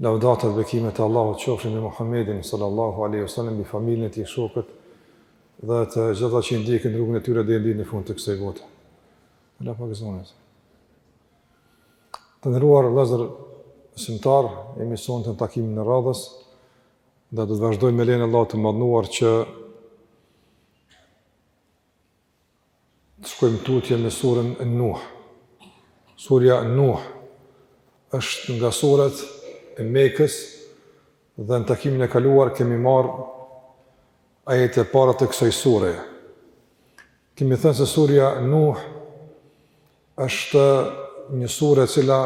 Lavdata dhe bekimet e Allahut qofshin mbi Muhammedin sallallahu alejhi ve sellem, mbi familjen e tij, shokët dhe të gjithë ata që i ndjekin rrugën e tyre deri në ditën e fundit të kësaj bote. Allahu ju bekoftë. Të nderuar vëllezër besimtar, jemi sonte në takimin e radhës dhe do të vazhdojmë me lejen e Allahut të madhëruar që Të shkojmë tutje me surën Nuh. Surja Nuh është nga surat e Mekës dhe në takimin e kaluar kemi marrë ajetet e para të kësaj sure. Kemi thënë se surja Nuh Është një sure e cila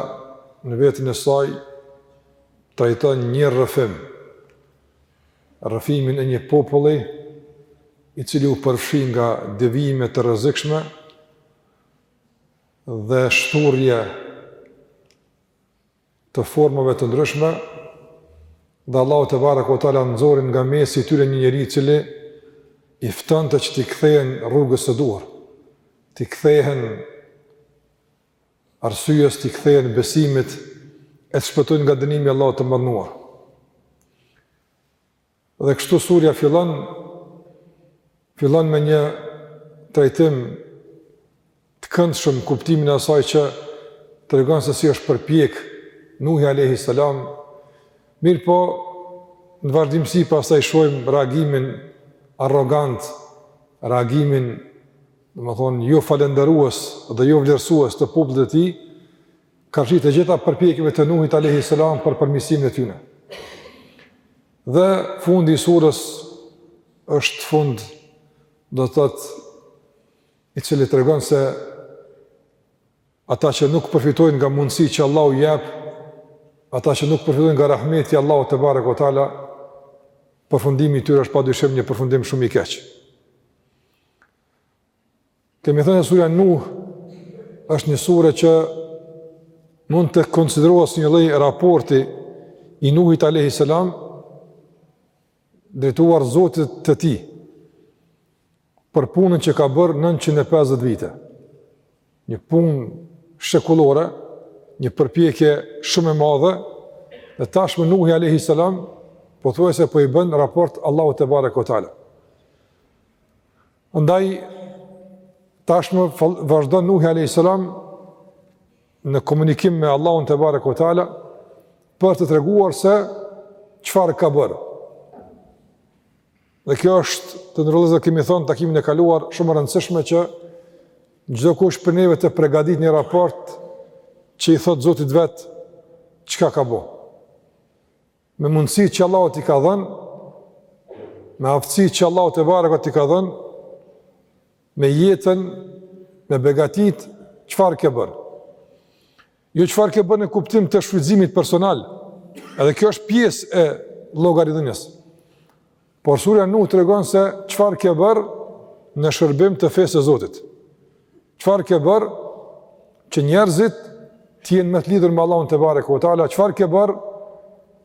në vetën e saj trajton një rrëfim, rrëfimin e një populli i cili u përfshi nga devijime të rrezikshme dhe shthurje të formave të ndryshme dhe Allahu tebareke ue teala nxori nga mesi i tyre një njeri i cili i ftonte që t'i kthehen rrugës së duhur, t'i kthehen arsyes, t'i kthehen besimit e të shpëtojnë nga dënimi i Allahut të madhëruar. Dhe kështu surja fillon, fillon me një trajtim të këndshëm kuptimin e asaj që tregon se si është përpjek Nuhi alejhi selam, mirëpo në vazhdimësi pastaj shohim reagimin arrogant, reagimin, domethënë, jofalënderues dhe jovlerësues të popullit të tij, Karshi të gjitha përpjekjeve të Nuhit alejhi selam për përmirësimin e tyre. Dhe fundi i surës është fund do thotë i cili tregon se ata që nuk përfitojnë nga mundësi që Allahu jep, ata që nuk përfitojnë nga rahmeti i Allahut tebareke ue teala, përfundimi i tyre është padyshim një përfundim shumë i keq. Kemi thënë se surja Nuh është një sure që mund të konsiderohet si një lloj raporti i Nuhit alejhi selam drejtuar Zotit të tij për punën që ka bërë 950 vite. Një punë shekullore, një përpjekje shumë e madhe, dhe tashmë Nuhi alejhi selam pothuajse po i bën raport Allahut tebareke ue teala. Andaj, tashmë vazhdon Nuhi a.s. në komunikim me Allahun tebareke ve teala, për të treguar se çfarë ka bërë. Dhe kjo është, të nderuar vëllezër, e kemi thënë, takimin e kaluar, shumë e rëndësishme që çdokush prej neve të pregaditë një raport që i thotë Zotit vetë çka ka bo. Me mundësitë që Allahu t'i ka dhënë, me aftësitë që Allahu tebareke t'i ka dhënë, me jetën, me begatitë, çfarë ke bërë? Jo çfarë ke bërë në kuptim të shfrytëzimit personal, edhe kjo është pjesë e llogaridhënies. Por sureja Nuh tregon se çfarë ke bërë në shërbim të fesë së Zotit. Çfarë ke bërë që njerëzit të jenë më të lidhur me Allahun tebareke ve teala, çfarë ke bërë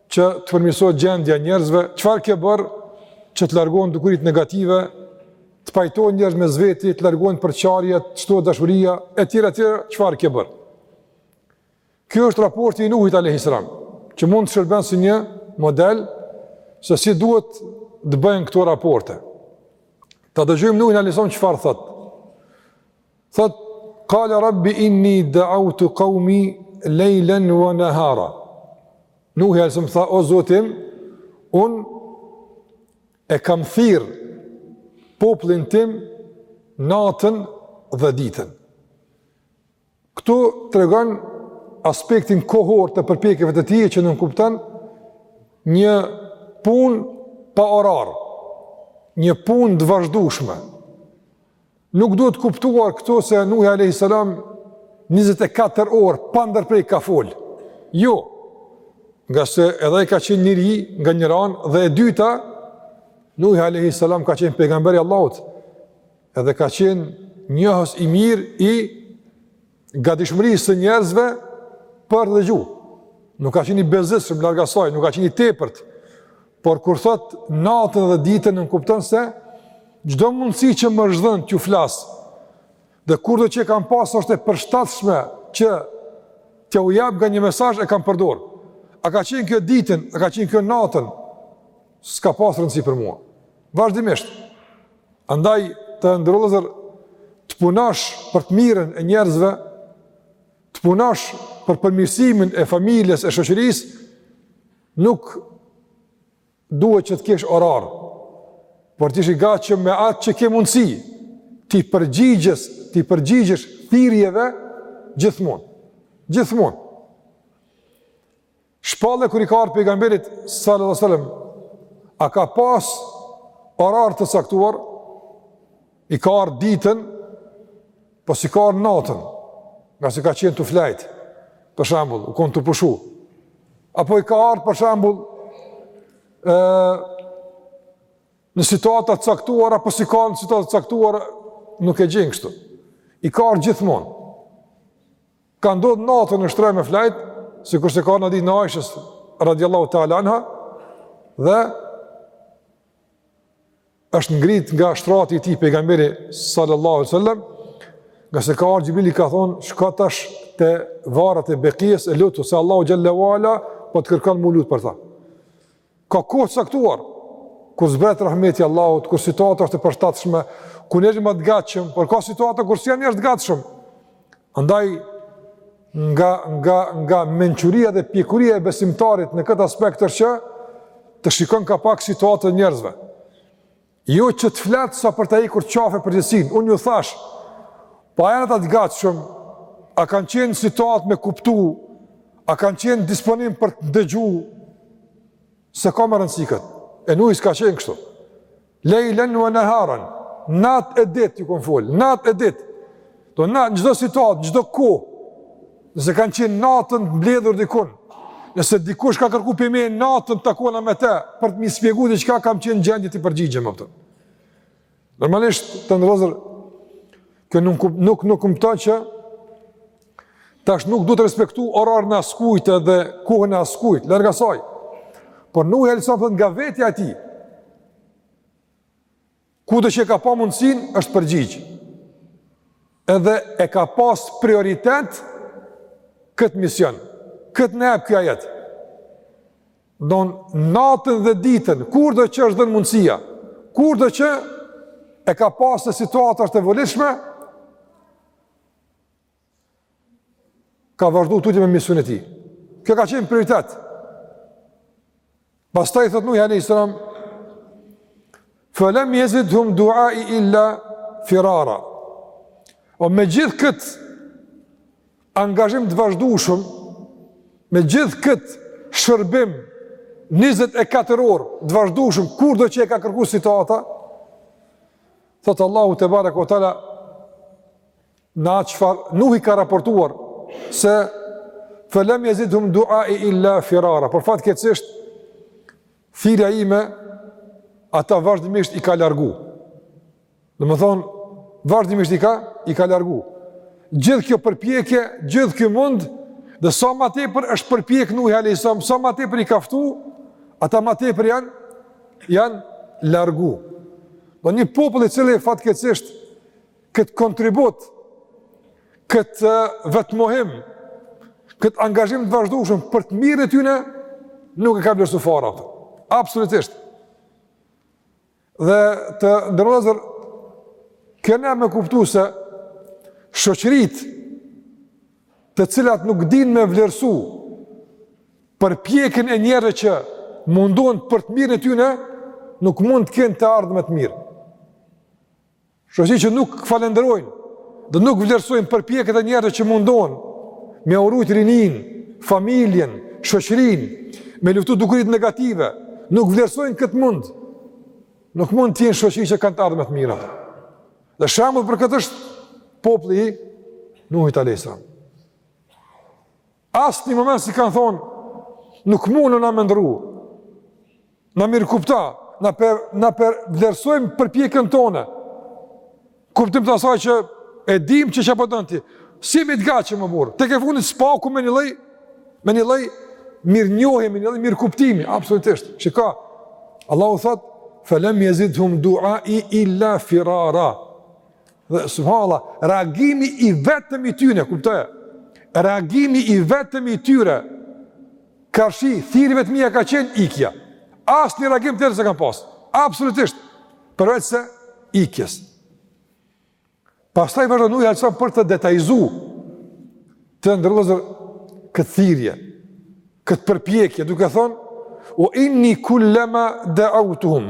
që të përmirësohet gjendja e njerëzve, çfarë ke bërë që të largohen dukuritë negative, të pajtohen njerëzit mes veti, të largohen përçarjet, të shtohet dashuria etj etj, çfarë ke bërë? Ky është raporti i Nuhit alayhis salam, që mund të shërbejë si një model se si duhet të bëhen këto raporte. Ta dëgjojmë Nuhin alayhis salam çfarë thotë. Thotë qala rabbi inni da'awtu qaumi laylan wa nahara. Nuhi alayhis salam tha o Zoti im, unë e kam thirr popullin tim natën dhe ditën. Këtu tregon aspektin kohor të përpjekjeve të tij që nënkupton një punë pa orar, një punë të vazhdueshme. Nuk duhet kuptuar këtu se Nuhi alayhis salam 24 orë pa ndërpre ka fol. Jo. Ngase edhe ai ka qenë njeri nga njëra anë dhe e dyta Nuhi alayhis salam ka qenë pejgamber i Allahut Edhe ka qenë njohës i mirë i gadishmërisë së njerëzve për të dëgju. Nuk ka qenë i bezdisshëm, larg asaj, nuk ka qenë i tepërt. Por kur thotë natën dhe ditën nënkupton se çdo mundësi që më është dhënë t'ju flas. Dhe kurdo që kam pa se është e përshtatshme që t'ju jap nga një mesazh e kam përdor. A ka qenë kjo ditën, a ka qenë kjo natën? S'ka pas rëndësi për mua. Vazhdimisht. Andaj të nderuar vëllezër të punosh për të mirën e njerëzve, të punosh për përmirësimin e familjes e shoqërisë, nuk duhet që të kesh orar, por të jesh i gatshëm me atë që ke mundësi, t'i përgjigjesh, t'i përgjigjesh thirrjeve gjithmonë. Gjithmonë. Shpallja kur i ka ardhur pejgamberit sallallahu alajhi wasallam, a ka pas orar të caktuar? I ka ardhur ditën, po s'i ka ardhur natën, ngase ka qenë tu fjet. Për shembull, u kon tu pushu. Apo i ka ardhur për shembull ë në situata të caktuara, apo s'i ka në situata të caktuara, nuk e gjen kështu. I ka ardhur gjithmonë. Ka ndodhë natën në shtri me fjet, sikurse ka në hadithin e Ajshes, radiallahu ta'ala anha, dhe është ngrit nga shtrati i tij pejgamberi sallallahu sallam, ngase ka ardh Xhibrili i ka thonë, shko tash te varret e bekies e lutu, se Allahu xhelle ue ala, po të kërkon m'u lutë për ta. Ka kohë të caktuar kur zbret rahmeti i Allahut, kur situata është e përshtatshme, kur njeri ma i gatshëm, por ka situata kur s'janë edhe aq të gatshëm. Andaj nga nga nga mençuria dhe pjekuria e besimtarit në këtë aspekt është që të shikon nga pak situata të njerëzve. Jo që të flet sa për ta hequr qafe përgjegjësinë, unë ju thash, po a janë ata të gatshëm, a kanë qenë në situatë me kuptu, a kanë qenë në disponim për të dëgju, s'e ka me rëndësi këtë, e Nuhi s'ka qenë kështu. Lejlen ue neharen, natë e ditë, ju kom folë, natë e ditë, Do në çdo situatë, në çdo kohë, nëse kanë qenë natën të mbledhur dikun, nëse dikush ka kërku prej meje natën të takona me te, për t'ma shpjegu diçka, kam qenë në gjendje t'i përgjigjem në pyetjen. Normalisht, të nderuar vëllezër, kjo nuk, nuk, nuk nënkupton që tash nuk duhet respektu orarin e askujt edhe kohën e askujt, larg asaj, por nuk e lëshon nga vetja e tij, Kurdo që e ka pa mundësinë, është përgjigj. Edhe e ka pas prioritet këtë mision. Këtë na e jep ky ajet. Don natën dhe ditën, kurdo që është dhënë mundësia, kurdo që e ka pa se situata është e volitshme, ka vazhdu tutje me misionin e tij. Kjo ka qenë prioritet. Pastaj thot Nuhi a.s. Felem jezidhum duai illa firara. Po me gjithë këtë angazhim të vazhdueshëm, me gjithë këtë shërbim 24 orë të vazhdueshëm, kurdo që e ka kërku situata, thotë Allahu tebareke ue teala, Në atë çfarë Nuhi ka raportuar se felem yazidhum du'ai illa firara. Por fatkeqësisht thirrja ime ata vazhdimisht i ka largu. Domethonë, vazhdimisht i ka, i ka largu. Gjithë kjo përpjekje, gjithë ky mund, dhe sa ma tepër është përpjek Nuhi alejhi selam, sa ma tepër i ka ftu, ata ma tepër janë, janë largu. Dhe një popull i cili fatkeqësisht këtë kontribut, këtë vetëmohim, këtë angazhim të vazhdushëm për të mirën e tyne, nuk e ka vlerësu fare. Absolutisht. Dhe të nderuar vëllezër, kena me kuptu se shoqëritë të cilat nuk din me vlerësu përpjekjen e njerëzve që mundohen për të mirën e tyne, nuk mund të kenë të ardhme të mirë. Shoqëri që nuk falënderojnë dhe nuk vlerësojnë përpjekjet e njerëzve që mundohen me e rujt rininë, familjen, shoqërinë, me luftu dukuritë negative, nuk vlerësojnë këtë mund, nuk mund të jenë shoqëri që kanë të ardhme të mira. Dhe shembull për këtë është populli i Nuhit alejhi selam. Asnjë moment s'i kanë thonë, Nuh, mundu na mendo, na mirëkupto, na e, na e vlerësojmë përpjekjen tonde, kuptim të asaj që e dim që çka po don ti, s'jemi të gatshëm me bo, tekefundit së paku me një lloj, me një lloj mirënjohje, me një lloj mirëkuptimi, absolutisht, shika, Allahu thotë, felem jezidhum duai illa firara, Dhe subhanallah, reagimi i vetëm i tyre, kuptoje, reagimi i vetëm i tyre, karshi thirrjeve të mia ka qenë ikja. Asnjë reagim tjetër s'e kanë pasë, absolutisht, përveçse ikjes. Pastaj vazhdon Nuhi alejhi selam për të detajizu, të nderuar vëllezër këtë thirrje, këtë përpjekje, duke thonë, ue inni kullema deautuhum,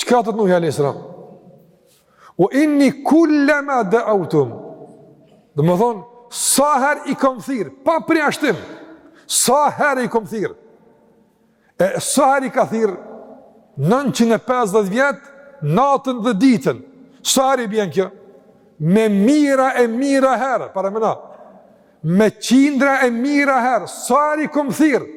Çka thotë Nuhi a.s. Ue inni kullema deautuhum. Domethonë, sa herë i kom thirrë, pa përjashtim, sa herë i kom thirrë. E sa herë i ka thirrë, 950 vjet, natën dhe ditën. Sa herë i bjen kjo? Me mijëra e mijëra herë, paramendo. Me qindra e mijëra herë, sa herë i kom thirrë.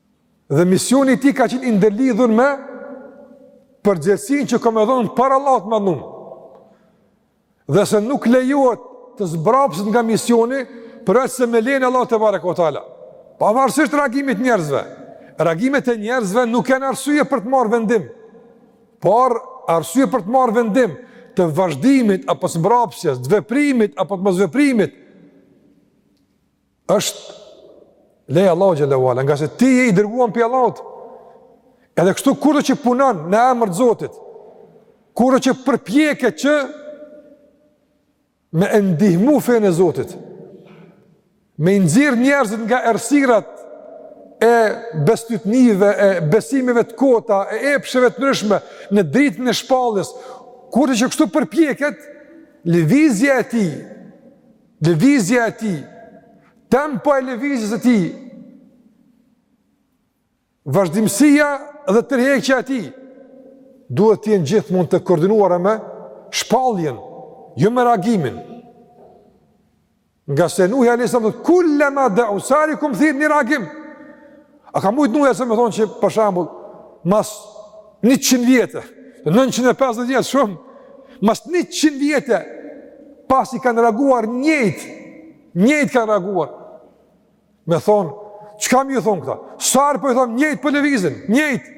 Dhe misioni i tij ka qenë i ndërlidhur me përgjegjësinë që ka me dhonë para Allahut të madhërumë. Dhe se nuk lejohet të zmbrapset nga misioni, përveç se me len Allahu tebareke ue teala. Pavarësisht reagimit të njerëzve. Reagimet e njerëzve nuk janë arsye për të marrë vendim. Por arsye për të marrë vendim të vazhdimit apo zmbrapsjes, të veprimit apo të mosveprimit, është leja e Allahut xhele ue ala, ngase ti je i dërguan prej Allahut. Edhe kështu kurdo që punon në emër të Zotit, kurdo që përpjeket që me e ndihmu fenë e Zotit, me i nxirr njerëzit nga errësirat e bestytnive, e besimeve të kota, e epsheve të ndryshme në dritën e shpalljes, kurdo që kështu përpjeket, lëvizja e tij Lëvizja e tij, tempo e lëvizjes së tij, vazhdimësia dhe tërheqja e tij, duhet të jenë gjithmonë të koordinuara me shpalljen, jo me reagimin. Ngase Nuhi a.s. kul-lema deutuhum sa herë i kom thirrë një reagim. A ka mujtë Nuhi a.s. me thonë që për shembull, mas 100 vjetë, 950 vjetë shumë, mas 100 vjetë, pasi kanë reaguar njëjtë, njëjtë kanë reaguar, me thonë, çka me ju thonë këta? Sa herë po i thonë njëjtë po lëvizin, njëjtë.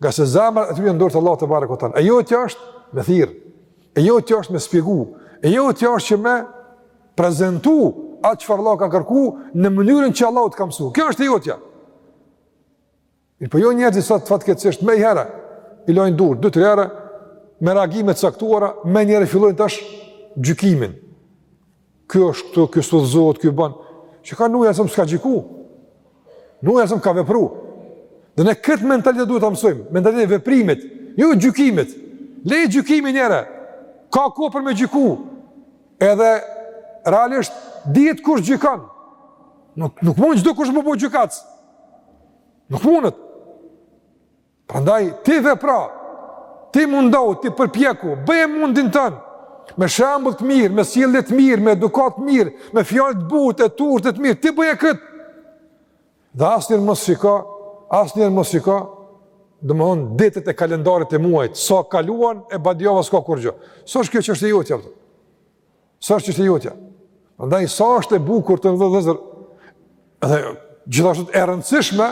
Ngase zemrat e tyre janë në dorë të Allahut tebareke ue teala. E jotja është me thirr. E jotja është me shpjegu. E jotja është që me prezantu atë çfarë Allahu ka kërku në mënyrën që Allahu të ka mësuar. Kjo është e jotja. Mirëpo jo njerëzit sot fatkeqësisht me njëherë i lajnë durt, dy tre herë me reagime të caktuara, menjëherë fillojnë tash gjykimin. Ky është kështu, ky s'udhëzohet, ky bën. Çka, Nuhi a.s. s'ka gjyku. Nuhi a.s. ka vepru. Dhe ne këtë mentalitet duhet ta mësojmë. Mentalitetin e veprimit. Jo gjykimit. Le gjykimin njëherë. Ka kohë për me gjyku. Edhe realisht dihet kush gjykon. Nuk, nuk mund çdokush m'u bo gjykatës. Nuk mundet. Prandaj ti vepro, ti mundohu, ti përpiqu, bëje mundin tënd, me shembull të mirë, me sjellje të mirë, me edukatë të mirë, me fjalë të butë, e urtë, të mirë, ti bëje këtë. Dhe asnjëherë mos shiko, asnjëherë mos shiko, domethënë ditët e kalendarit e muajt, sa kaluan e badihava s'ka kurgjë. S'është kjo që është e jotja, përdo? S'është çështje jotja. Prandaj, sa është e bukur vëllezër, edhe gjithashtu e rëndësishme,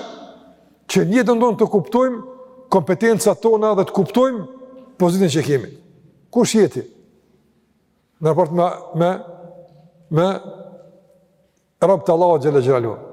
që njëmend të kuptojmë kompetencat tona dhe të kuptojmë pozitën që kemi. Kush jeti? Në raport me, me, me robtë e Allahut xhele xhelaluhu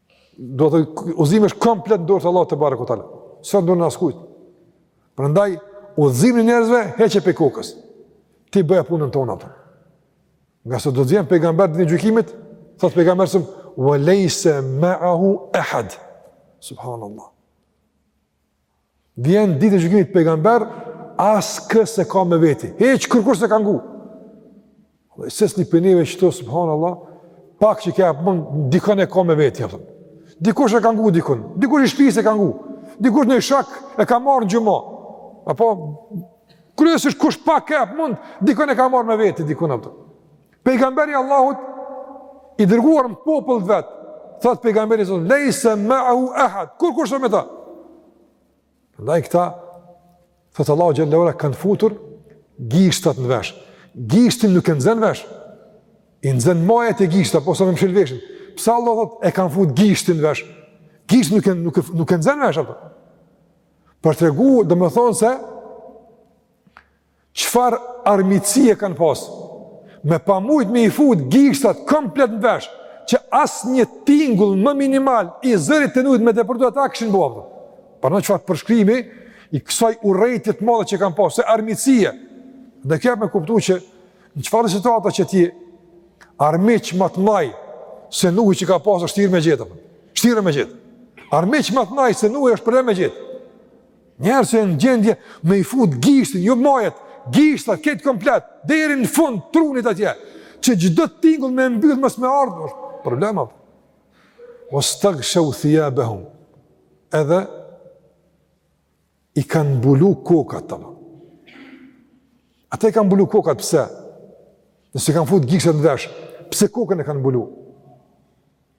do të thotë udhëzimi është komplet në dorë të Allahut tebareke ue teala. S'o në dorë të askujt. Prandaj udhëzimin e njerëzve heqe prej kokës. Ti bëje punën tonde, apo. Ngase do të vjen pejgamber ditën e gjykimit, thotë pejgamberi se wa laysa ma'ahu ahad. Subhanallahu. Vjen ditën e gjykimit pejgamber, askënd s'e ka me veti. Hiç kërkush s'e ka ngu. Dhe secili prej neve qëtu, subhanallah, pak që ke jap mund, dikën e ka me veti, apo. Dikush e ka ngu dikën, dikush i shpis e ka ngu, dikush naj shok e ka marrë në xhuma. Apo, kryesisht kush pak ka jap mund, dikën e ka marrë me veti, dikën, apo. Pejgamberi i Allahut i dërguar në popull të vet, thot pejgamberi wa laysa ma'ahu ahad, kurkush me ta. Prandaj këta thot Allahu xhele ue ala kanë futur gishtat në vesh. Gishtin nuk e nxën veshi. I nxën majat e gishtave, po sa me mshil veshin. Pse Allah thot e kanë fut gishtin në vesh? Gishtin nuk e nuk e nuk e nxën veshi, apo. Për t'tregu, domethënë se çfarë armiqësie kanë pas, me pas mujtë me i fut gishtat komplet në vesh, që asnjë tingull ma minimal i zërit të Nuhit me depërtu atë akshin bua, për. Për në çfarë përshkrimi i kësaj urrejtje t'madhe që kanë pas, kësaj armiqësie, dhe kjo me kuptu që në çfarëdo situate që ti armiq më të mdhaj se Nuhi që ka pas është shtirë me gjetë, shtirë me gjetë, armiq më të mdhaj se Nuhi është shtirë me gjetë, Njerëz që janë në gjendje me i fut gishtin, jo majet, gishtat krejt komplet deri në fund t'trunit atje, që çdo tingull me e mbyll mos me ardhë. Problema. Wastaghshaw thiyabahum. Edhe i kanë mbulu kokat të më. Ata i kanë mbulu kokat, pse? Nëse kanë fut gishtat në vesh, pse kokën e kanë mbulu?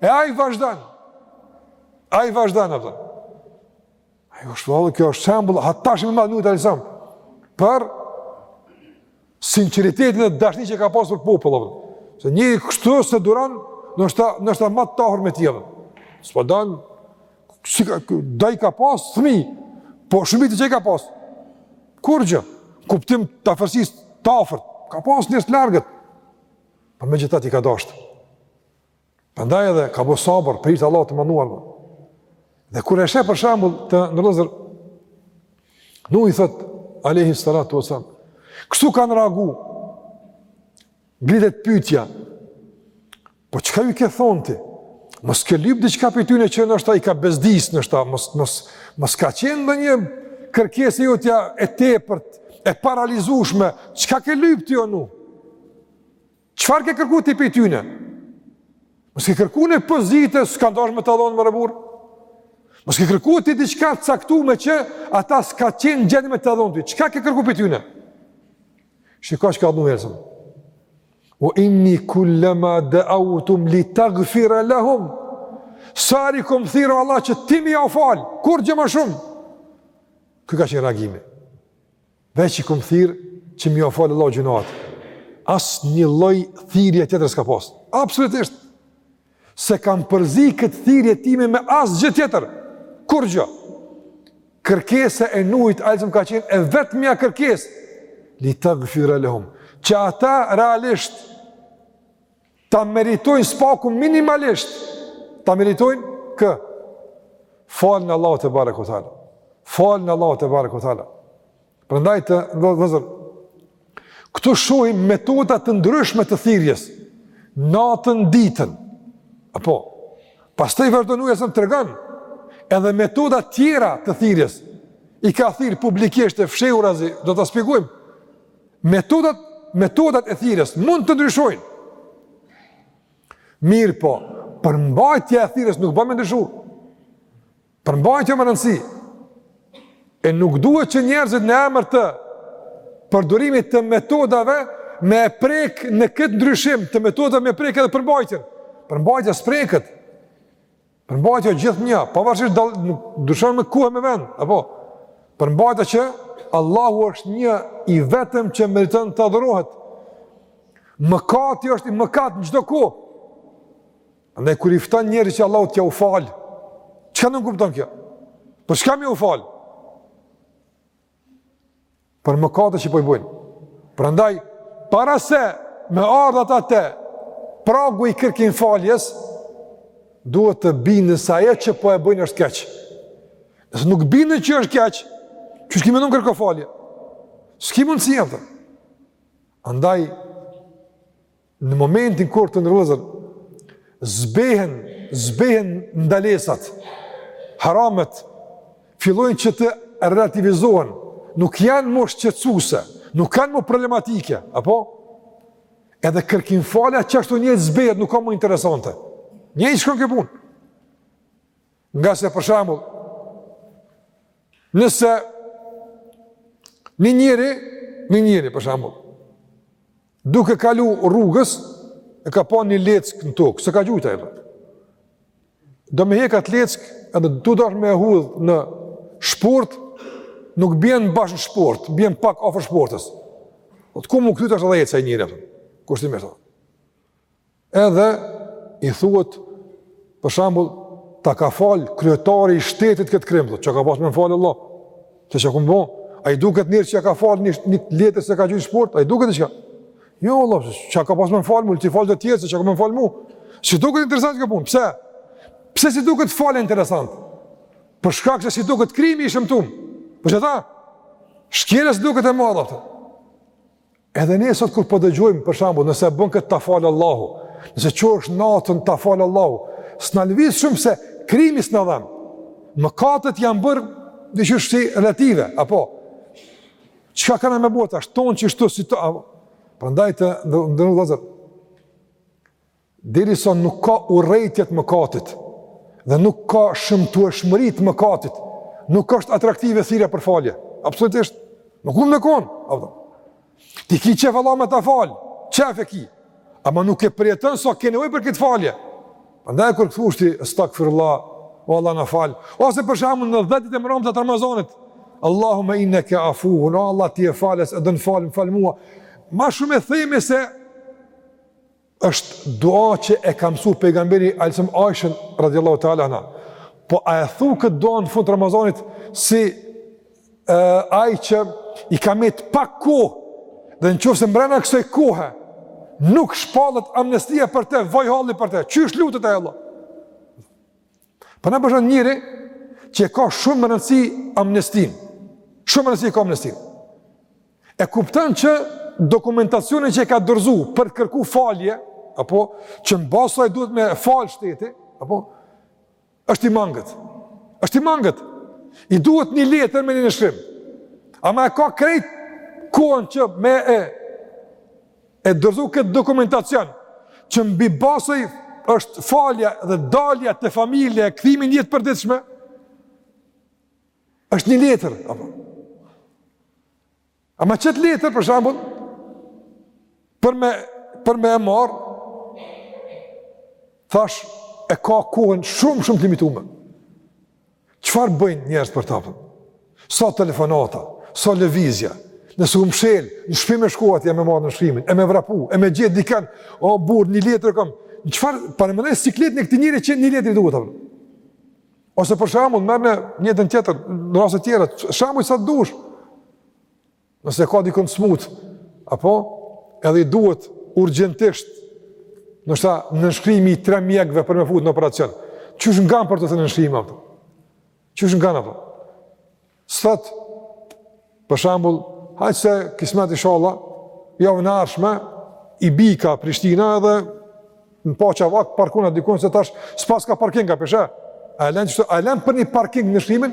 E ai vazhdon. Ai vazhdon apo. A, vallahi kjo është shembull, jashtëzakonisht i madh Nuhi alejhi selam. Për sinqeritetin e dashninë që ka pasur për popullin. Se njeri kështu s'e duron, ndoshta ma t'afërmit e vet. S'po du si ka, do i ka pas fmij, po shumë vite s'i ka pas. Kurrgjë, kuptim të afërsisë të afërt, ka pas njerëz të largët. Por megjithatë i ka dashur. Prandaj edhe ka bo sabër për hir të Allahut të madhnuar. Më. Dhe kur e sheh për shembull të nderuar vllezër, Nuhi thotë, alejhi salatu wesselam, kështu kanë reagu, ngritet pytja, po çka ju ke thonë ti? Mos ke lypë diçka prej tyne që ndoshta i ka bezdis ndoshta, mos, mos, mos ka qenë ndonjë kërkesë jotja e tepërt, e parealizushme, çka ke lypë ti o Nuh? Çfarë ke kërku ti prej tyne? Mos ke kërku ndonjë pozitë, s'kanë dasht me ta dhonë more burrë. Mos ke kërku ti diçka të caktume që ata s'kanë qenë gjendje me ta dhonë ty. Çka ke kërku prej tyne? Shiko çka tha Nuhi alejhi selam. We inni kullema deautuhum li tagfira lehum. Sa herë i kom thirrë Allah që ti m'ja u fal, kurgjo ma shumë. Ky ka qenë reagimi? Veç i kom thirr që m'ja u fal Allahu gjynahet. Asnjë lloj thirrje tjetër s'ka pas. Absolutisht. S'e kam përzi këtë thirrje time me asgjë tjetër. Kurgjo. Kërkesa e Nuhit alejhi selam ka qenë e vetmja kërkesë li tagfira lehum. Që ata realisht ta meritojnë së paku minimalisht, ta meritojnë kë? Faljen e Allahut tebareke we teala. Faljen e Allahut tebareke we teala. Prandaj të nderuar vllezër, këtu shohim metoda të ndryshme të thirrjes, natën ditën, apo, pastaj vazhdon Nuhi alejhi selam tregon, edhe metoda tjera të thirrjes, i ka thirrë publikisht e fshehurazi, do ta shpjegojmë, Metodat, metodat e thirrjes mund të ndryshojnë. Mirëpo, përmbajtja e thirrjes nuk bon me ndryshu. Përmbajtja me rëndësi. E nuk duhet që njerëzit në emër të përdorimit të metodave me e prek në këtë ndryshim të metodave me e prek edhe përmbajtjen. Përmbajtja s'preket. Përmbajtja gjithnjë, pavarësisht nuk ndryshon me kohë me vend, apo përmbajtja që Allahu është një i vetëm që meriton të adhurohet. Mëkati është i mëkat në çdo kohë. Andaj kur i fton njerëzit që Allahu t'ja u fal, çka nënkupton kjo? Për çka me ja u fal? për mëkatet që po i bëjnë. Prandaj para se me ardh ata te pragu i kërkimfaljes, duhet të binden se ajo që po e bëjnë është keq. Nëse nuk binden që është keq, qysh ki me thonë kërko falje. S'ki mundësi atë. Andaj Në momentin kur të nderuar, zbehen, zbehen ndalesat, haramet, fillojnë që të relativizohen, nuk janë më shqetësuse, nuk janë më problematike, apo? Edhe kërkimfalja qashtu njejt zbehet, nuk është më interesante. Njejt shkon kjo punë. Ngase për shembull, nëse një njeri, një njeri për shembull, Duke kalu rrugës, e ka pa një leckë në tokë, se e ka gjujt aty. Do me hek atë leckë, edhe tu dash me hudhë në shport, nuk bjen bash në shport, bjen pak afër shportës. O të ku më këtyt është edhe aj njeri, kështë i me thonë. Edhe i thuhet për shembull ta ka fal kryetari i shtetit këtë krim thotë, çka ka pas me më fal valla. Po çka kum bë? A i duket mirë që ka fal një një letër s'e ka gjujt n'shport, a i duket diçka. Jo valla, çka ka pas me më fal, mul t'i fal të tjerë se çka ka me m'fal mua. S'i duket interesant kjo punë? Pse? Pse s'i duket falja interesant? Për shkak se s'i duket krimi i shëmtum. Po qajo shkelja s'i duket e madhe atë. Edhe ne sot kur po dëgjojmë për shembull, nëse bën këtë ta fal Allahu, nëse çohesh natën ta fal Allahu, s'na lëviz shumë se krimi s'na dhem. Mëkatet janë bërë dyqysh si relative, apo çka kena me bo tash tanë qështu si të apo. Prandaj të nderuar. Derisa nuk ka urrejtje t'mëkatit, dhe nuk ka shëmtueshmëri t'mëkatit, nuk është atraktive thirrja për falje. Absolutisht. Nuk mun me konë. Apo. Ti ki qef Allahu me ta fal. Qef e ki. Ama nuk e përjeton sa, sa ke nevoj për këtë falje. Prandaj kur thush ti estagfirullah, o Allah na fal. Ose për shembull në dhetëditëshin e mramë të Ramazanit. Allahume inneke afuvun, o Allah ti je falës, e don faljen, më fal mua. Ma shumë e themi se Është dua që e ka mësuar pejgamberi alejhi selam Aishën radhiyallahu ta'ala anha. Po a e thu këtë dua në fund Ramazanit si ai që i ka met pak kohë dhe në qofë se mbrena kësoj kohë nuk shpallet amnistia për te, vaj halli për te, qysh lutet aj, a? Po a mërzitet njeri që e ka shumë rëndësi amnistinë, shumë rëndësi e ka amnistinë, e kupton që dokumentacionin që e ka dorëzu për të kërku falje, apo që mbas saj duhet me fal shteti, apo është i mangët, është i mangët, i duhet një letër me një nënshkrim, ama e ka krejt kohën që me e e dorëzu këtë dokumentacion, që mbi bazë është falja dhe dalja te familja e kthimi n'jetë përditshme, është një letër, apo. A ma qëtë letër, për shembull, për me, për me e marrë, thash, e ka kohën shumë, shumë të limitume. Çfarë bëjnë njerëz për ta? Sa telefonata, sa lëvizje, nëse u mshel, në shtëpi me shku atje me marrë nënshkrimin, e me vrapu, e me gjet dikën, o burrë, një letër kam. Çfarë, paramendo sikletin e këtij njeri që një letër i duhet apo? Ose për shembull, merrne një tjetër, në raste të tjera, shembuj sa t'dush. Nëse ka dikon të smutë, apo edhe i duhet urgjentisht ndoshta nënshkrimi i tre mjekve për me fut në operacion. Qysh nga për tre nënshkrimet ato? Qysh nga në për? Sot, për shembull, hajt se kismet inshallah, javën e ardhshme, i bika Prishtina edhe në paç vaki parku dikun se tash s'pas ka parking ka veç a e len qështu, a e len për një parking nënshkrimin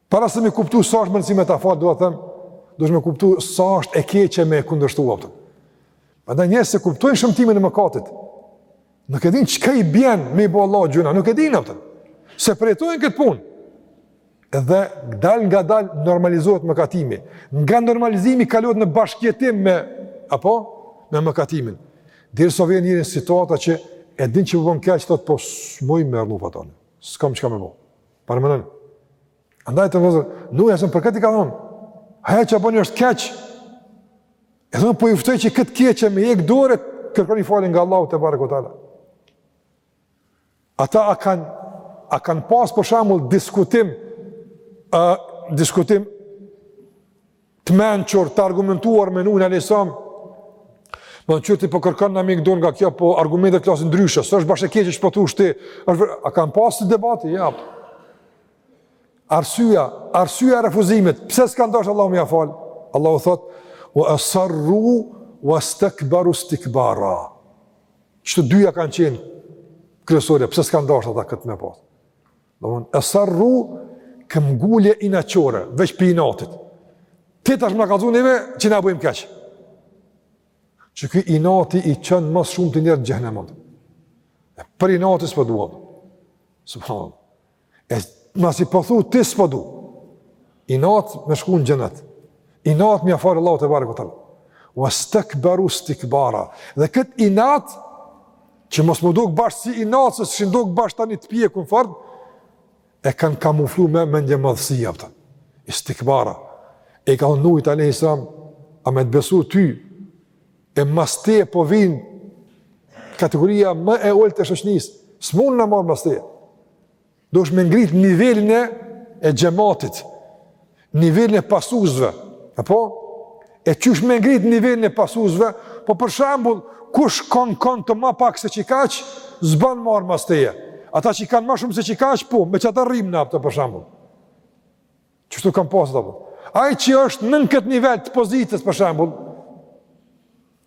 Para se me kuptu sa është me rëndësi me ta falë, dua them, duhet me kuptu sa është e keqe me e kundërshtu apëtën. Madje njerëz s'e kuptojnë shëmtimin e mëkatit, nuk e din çka i bjen me i bo Allahut gjynah, nuk e din apëtën, s'e përjetojnë këtë punë, dhe dalngadal normalizohet mëkatimi, nga normalizimi kalohet në bashkëjetim me, apo, me mëkatimin, derisa vjen njeri n' situata që e din që po bën keq, thot, po, s'muj me rrnu pa ton, s'kam çka me bo, Paramenon. Andaj vëllezër, Nuhi a.s. për këtë i ka thonë. Ajo që bëni është keq. E tash po ju ftoj që këtë keq e me hjekë dore, kërkoni falje nga Allahu tebareke ve teala. Ata a kanë, a kanë pas për shembull diskutim, a, diskutim të mençur, të argumentuar me Nuhin alejhi selam, Qysh ti po kërkon na me ik dorë nga kjo po argumentet krejt ndryshe, s'është bash e keq që po thush ti, a kanë pasur debat, ja. Arsyeja, arsyeja e refuzimit, pse s'kanë dasht Allahu me ia fal? Allahu thot: "Wa asarru wastakbaru istikbara." Qëto dyja kanë qenë kryesore, pse s'kanë dasht ata këtë me pas? Domthon, asarru këmbëngulje inatçore, veç për inati. Ti tash me na kallxu neve që na bëjmë keq. Qeky inati i çon më së shumti njerëz në xhenem. E për inati s'po dua. Subhanallah. E masi po thu ti s'po du. Inat me shku në xhenet. Inat me ia fal Allahu tebareke ve teala. Wastakbaru istikbara. Dhe kët inat që mos me u duk bash si i nacës, si më duk bash tani të pje në farë forme e kanë kamuflu me mendjemadhësi, a po kupton, istikbara, e i kanë thonë Nuhit alejhi selam, a me të besu ty, e mas teje po vijnë, kategoria më e ultë e shoqnisë, s'mund na me ardh mas teje, Duhesh me ngritë nivelin e, e xhematit, nivelin e pasuesve, a po? E qysh me ngritë nivelin e pasuesve, po për shembull, kush ka n'konto ma pak se qikaq, s'ban me ardh mas teje. Ata që kanë ma shumë se qikaq, po, me qata rrimë na, a po kupton, për shambull. Qështu kanë pasë, a po? Ai që është nën këtë nivel të pozitës, për shambull,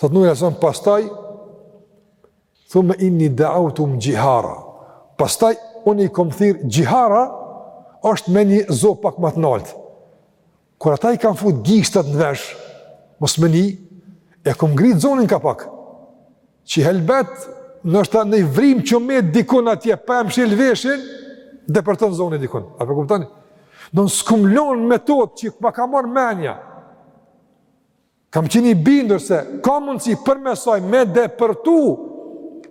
Thot Nuhi alejhi selam pastaj thumme inni da'utum xhihara. Pastaj unë i kom thirr xhihara është me një zë pak më të naltë. Kur ata i kanë fut gishtat në vesh, mos me ni, e kom ngrit zonin ka pak. Që helbet, ndoshta ni vrimë që met dikun atje pa e mshel veshin, depërton zoni dikun. A po kuptoni? Nuk s'kom lon metodë që ma ka marr mendja. Kam qenë i bindur se ka mundësi përmes saj me depërtu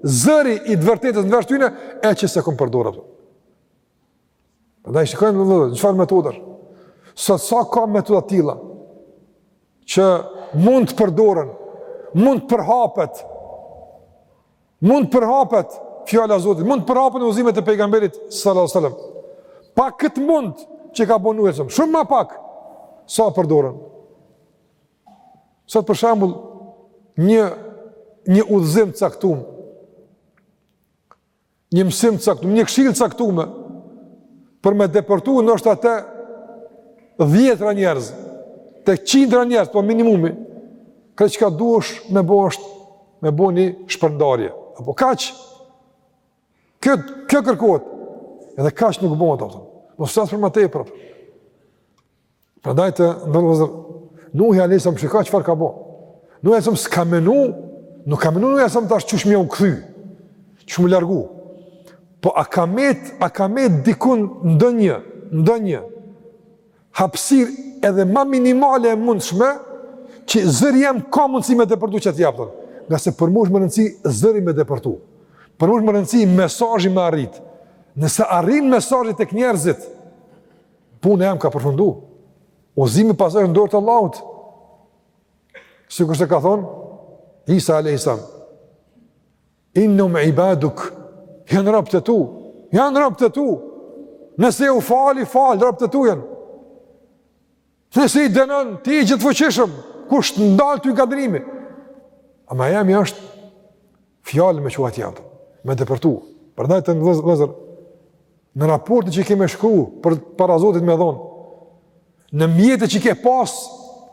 zëri i të vërtetës në vesh të tyne, e që s'e kom përdor. Prandaj, shikojmë edhe, në çfarë metode? Sot sa ka metoda të tilla që mund të përdoren, mund të përhapet, mund të përhapet fjala e Zotit, mund të përhapen udhëzimet e pejgamberit sallallahu sallam. Pa këtë mund që ka bo Nuhi alejhi selam shumë ma pak sa përdoren. Sot për shembull një një udhëzim të caktuar, një mësim të caktuar, një këshillë të caktuar për me depërtu në vesh te dhjetra njerëz, te qindra njerëz, po minimumi, krejt çka duhesh me bo është me bo një shpërndarje. Apo kaq, kjo, kjo kërkohet, edhe kaq nuk bon, a po kupton. Në sëtë për më tepër. Prandaj të nderum vllazën Nuhi alayhis salam shiko çfarë ka bo. Nuhi alayhis salam s'ka menu, nuk ka menu Nuhi alayhis salam tash qysh me u kthy. Qysh me u largu. Po a ka met, a ka met dikun ndonjë, ndonjë hapësirë edhe më minimale e mundshme që zëri jem ka mundësi me depërtu qaty, a po kupton. Ngase për mu osht me rëndësi zëri me depërtu. Për mu osht me rëndësi mesazhi me arrit. Nëse arrin mesazhi tek njerëzit, Puna jeme ka përfundu. Udhëzimi pastaj është n'dorë të Allahut. Sikur se ka thonë, Isa a.s. Innehum ibaduk, janë robt e tu, janë robt e tu. Nëse jau fal, fali, robt e tu janë. Nëse i dënon, ti je i gjithëfuqishëm, kush të ndal ty nga dënimi. Ama e jemja është Fjalë me quajt janë, me depërtu. Prandaj të nderuar vëllezër, në raportin që e kemi shkru përpara Zotit me dhonë, në mjetet që i ke pas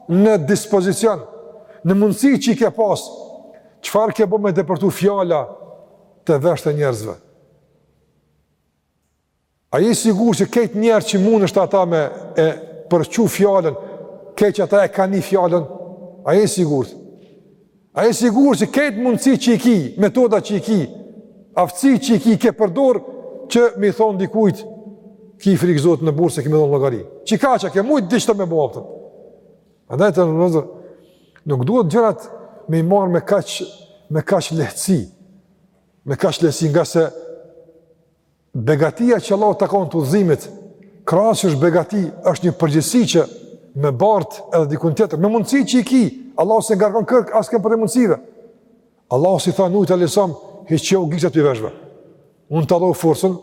në dispozicion, në mundësi që i ke pas, çfarë ke bo me depërtu fjala te veshët e njerëzve? A je i sigurt që kejt njerëz që mundesh te ata me e përçu fjalën, kejt ata e kanë ni fjalën? A je i sigurt? A je i sigurt që kejt mundësi që i ki, metoda që i ki, aftësi që i ki, ke përdor që me i thonë dikujt, ki frikë Zotin burrë se ki me dhonë llogari. Çka që, ke mujtë diçka me bo, a po kupton. Andaj të nderuar vëllezër, nuk duhet gjërat me i marrë me kaq, me kaq lehtësi, me kaq lehtësi ngase Begatia që Allahu ta ka dhonë të udhëzimit, krahas që është begati, është një përgjegjësi që me bart edhe dikun tjetër, me mundësi që i ki, Allahu s'e ngarkon kërk askënd mbi mundësive. Allahu s'i tha Nuhit alejhi selam, hiqjau gishtat pi veshëve. Unë ta dho forcën,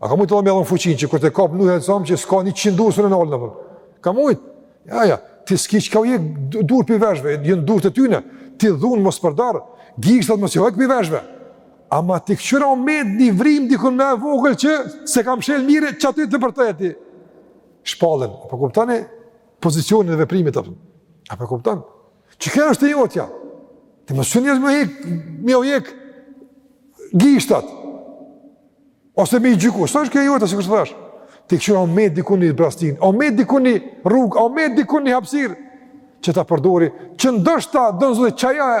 a ka mujtë të dhohë me dhohë fuqinë, që kur t'i kapë Nuhi alejhi selam, që s'ka një qënë durë sërë në alë në përë. Ka mujtë, jo, jo, ti s'ki çka u hjek durt pi veshëve, jonë durt e tyne, ti dhunë mos përdor, gishtat mos i hjek pi veshëve. Ama ti kqyre a met një vrimë dikun ma e vogël që s'e kanë mshel mirë që aty të depërton ti. Shpallin, a po kuptoni pozicionin e veprimit apo. A po kupton? Çka është e jotja? Ti mos nis me hek, me jau hek, gishtat. Ose me i gjyku, s'është kjo jotja, si kështë të thashë? Ti kqyre a met dikun një zbrazti, a met dikun një rrugë, a met dikun një hapësirë, që ta përdori, që ndoshta ta dëgjon edhe qaja e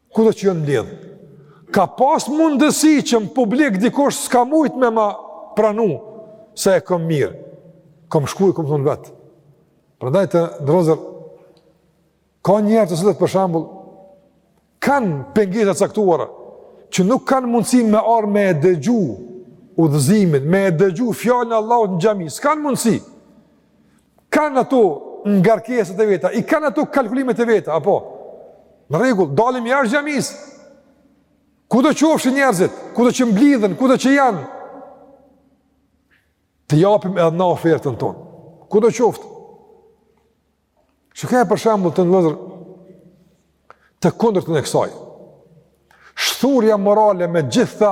kudo që jonë mbledhë. Ka pas mundësi që në publik dikush s'ka mujt me ma pranu, se e kom mirë. Kom shku i kom thonë vetë. Prandaj të nderuar vëllezër, ka njerëz të cilët për shembull, kanë pengesa të caktuara, që nuk kanë mundësi me ardhë me e dëgju udhëzimin, me e dëgju fjalën e Allahut në xhami, s'kanë mundësi. kanë ato ngarkesat e veta, i kanë ato kalkulimet e veta, apo? Në rregull, dalim jashtë xhamisë. Kudo qofshin njerëzit, kudo që mblidhen, kudo që janë, të japim edhe na ofertën tonë. Kudo qoftë. Shikoje për shembull të nderuar vëllezër të kundërtën e kësaj. Shthurja morale me gjitha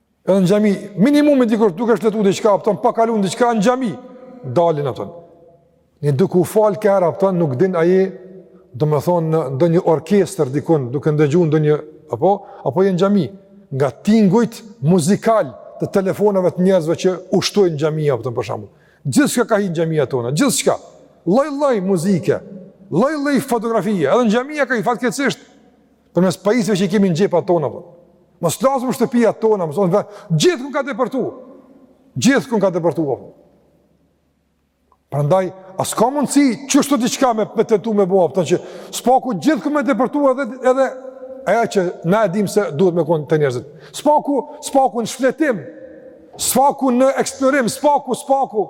Edhe në xhami, minimumi dikush duke shfletu diçka, apo pa kalu diçka në xhami, dalin apo. Ne duke u fal ka herë apo nuk din a je, do me thonë në ndonjë orkestër dikun, duke ndëgjuar ndonjë apo apo në xhami, nga tingujt muzikal të telefonave të njerëzve që ushtojnë në xhami apo për shembull. Gjithçka ka hi në xhamiat tona, gjithçka. Lloj-lloj muzike, lloj-lloj fotografie, edhe në xhami ka hi fatkeqësisht Përmes pajisjeve që i kemi në xhepat tona, po. Mos t'flasim shtëpiat tona, mos t'flasim, gjithkun ka depërtu. Gjithkun ka depërtu, po. Prandaj, a s'ka mundësi qështu diçka me, me tentu me bo, po që s'paku gjithkun me depërtu edhe, edhe ajo që na e dim se duhet me konë te njerëzit. S'paku, s'paku në shfletim, s'paku në eksplorim, s'paku, s'paku,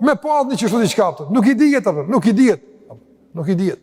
me pa një qështu diçka, po. Nuk i dihet, po. Nuk i dihet, nuk i dihet.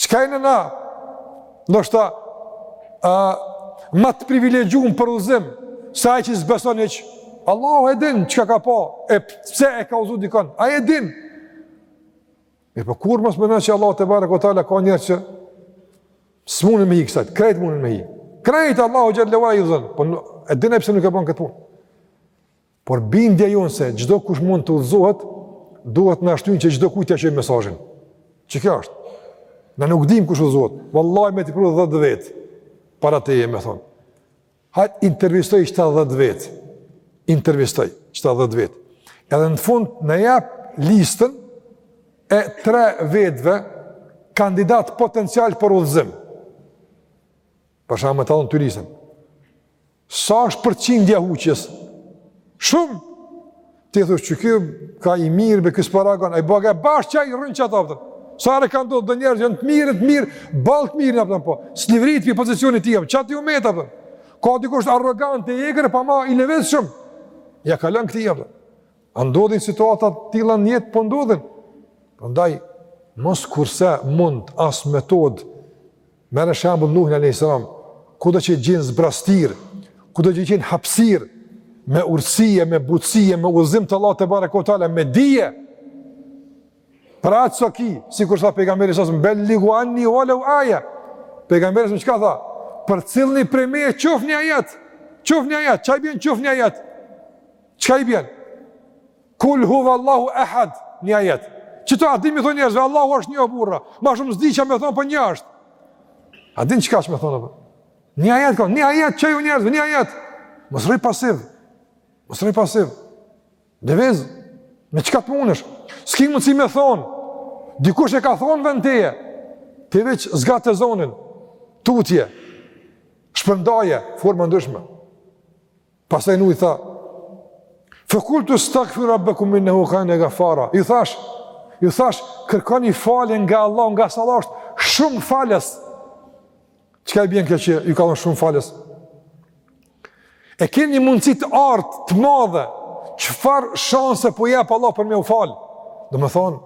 Çka jena na, ndoshta, a, ma të privilegjum për udhëzim, se ai që s'beson hiç, Allahu e din çka ka pa, e pse e ka udhëzu dikon, ai e din. E por po kurrë mos meno që Allahu tebareke ve teala ka njerëz që, s'mundin me i hi kësaj, krejt mundin me hi. Krejt Allahu xhel-le ve ala i dhënë, po e din ai pse nuk e ban këtë punë. Por bindja jonë se çdokush mund të udhëzohet, duhet t'na shtyn që çdokujt t'ia çojmë mesazhin. Qikjo është. Na nuk dim kush udhëzohet. Wallahi me t'i pru 10 vet para teje me t'thonë. Hajt intervistoji qeta 10 vet. Intervistoji qeta 10 vet. Edhe në fund na jap listën e tre vetëve kandidat potencial për udhëzim. Për shembull me ta lon ty listën. Sa është përqindja e huqjes? Shumë! Ti thua qiky koka i mirë, be kësë paragon, a i bëgë e bash qaj rrin qaty apëtën. Sa herë ka do njerëz, janë të mirë, të mirë, bash të mirë, apëtën po. S'livrit prej pozicionit të jemë, qaty ka met apëtën. Ka dikush arrogant e i egër, pak ma i levedhë shumë. Ja ka lënë këti apëtën. A ndodhin situata të tilla në jetë, po ndodhin. Prandaj, mos kurse mund as metodë Merre shembull Nuhin alayhis salam, kudo që gjen zbrazëtirë, kudo që gjen hapësirë me urtësi e, me butësi e, me udhëzim të Allahut tebareke ve teala, me dije. Për atë sa ki, sikur tha pejgamberi sasëm, bel-ligu anni, ve lev aje. Pejgamberi sasëm, çka tha? Përcillni prej meje qoftë ni ajet, qoftë ni ajet, çka i bjen qoftë ni ajet? Çka i bjen? Kul hu vallahu ehad, një ajet. Që ti a din me thonë njerëzve, Allahu është një o burra. Ma shumë s'di çka me thonë, po një është. A din çka, çka me thonë, po? Një ajet, ka, një ajet çoju njerëzve, një ajet. Mos rri pasiv. Mos rri pasiv. Lëviz, me çka të munësh? S'ki mundsi me thonë. Dikush e ka thonë n'vend teje. Ti veç zgate zonin. Tutje. Shpërndaje, formë ndryshme. Pastaj Nuhi tha: "Fakultu istaghfiru rabbakum innahu kana ghaffara." I thash, i thash, kërkoni falje nga Allahu, ngase Allahu është shumë falës. Çka i bjen kjo që ju ka thënë shumë falës? E keni mundësi të artë, të madhe, çfarë shanse po jep Allahu për me u falë? Domethonë,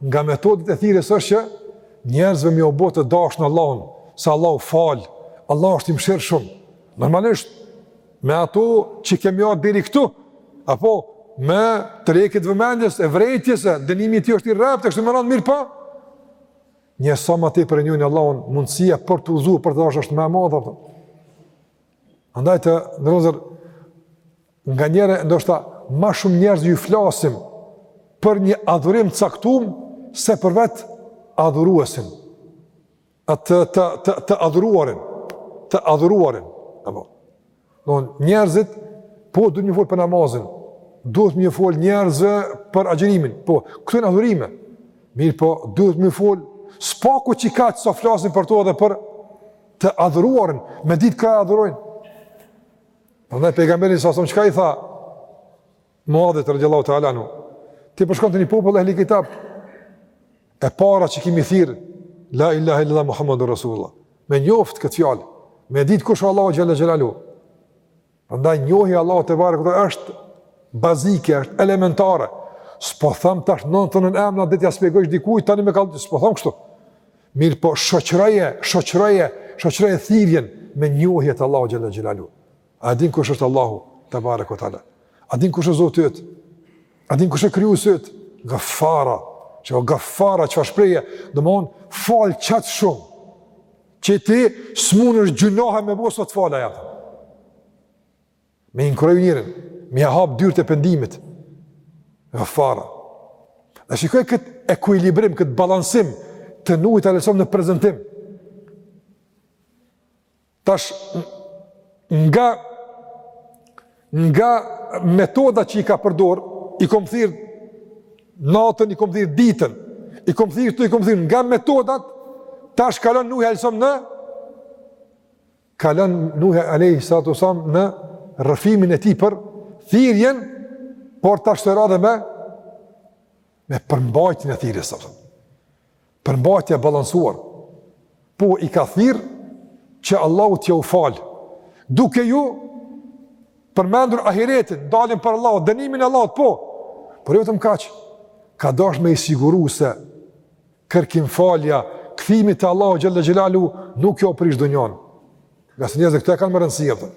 nga metodat e thirrjes është që njerëzve me ua bo të dashun Allahun, se Allahu fal, Allahu është i mshirshëm. Normalisht, me ato që kemi ardh deri këtu, apo me tërheqje t'vëmendjes, e vrejtjes, e dënimi i tij është i rreptë, e kështu me rend, mirëpo, po, njeri sa ma tepër e njeh Allahun mundësia për t'u udhzu, për ta dashtë është ma e madhe, për. Po. Andaj të nderum vllezër, nganjëherë, ndoshta, ma shumë njerëzve u flasim për një adhurim t'caktum, se për vetë adhuruesin. atë të të të adhuruarin, të adhuruarin. Apo. Don njerëzit po duhet me ju fol për namazin, duhet me ju fol njerëzve për agjërimin. Po, këto janë adhurime. Mirëpo, duhet me ju fol s'paku qikaq sa flasin për to edhe për të adhuruarin, me ditë ka e adhurojnë. Prandaj pejgamberi salallahu alejhi ve selem çka i tha? Muadhit radiallahu ta'ala anhu, ti po shkon te një popull ehli kitab, e para që ki me i thirr, la ilaha illallah Muhammadur Rasulullah, me njoftë këtë fjalë, me ditë kush o Allahu xhele xhelaluhu, ndaj njohja e Allahut tebareke ve teala është bazike, është elementare, s'po themi tash nëntëdhjetë e nëntë emna dhe t'ia shpjegojsh dikujt, tani me kalu, s'po themi kështu, mirëpo shoqëroje, shoqëroje, shoqëroje thirrjen me njohje të Allahut xhele xhelaluhu, A e din kush është Allahu tebareke ve teala? A din kush është Zoti yt? A din kush është krijuesi yt? Gafara, çka o gafara çfarë shprehje, domethonë fal qaq shumë. Që ti s'munësh gjynahe me bo sa të fal aj. Me inkuraju njerin, me hap dyert e pendimit. Gafara. Dhe shikoje këtë ekuilibrim, këtë balansim të Nuhit alejhi selam në prezentim. Tash nga nga metoda që i ka përdor, i kom thirr natën, i kom thirr ditën, i kom thirr këtu, i kom thirr nga metodat, tash kalon Nuhi alejhi selam në kalon Nuhi alejhi salatu ves-selam në rrëfimin e tij për thirjen, por tash te radha me me përmbajtjën e thirjes, sa përmbajtjën Përmbajtja e balansuar, po i ka thirrë që Allahu t'jau falë, duke ju përmendur ahiretin, daljen para Allahut, dënimin e Allahut, po, por jo vetëm kaq, ka dash me i siguru se kërkim falja, kthimi te Allahu xhel-le xhelaluhu, nuk jau prish dunjanë, ngase njerëzit këta e kanë me rëndësi, a kupton.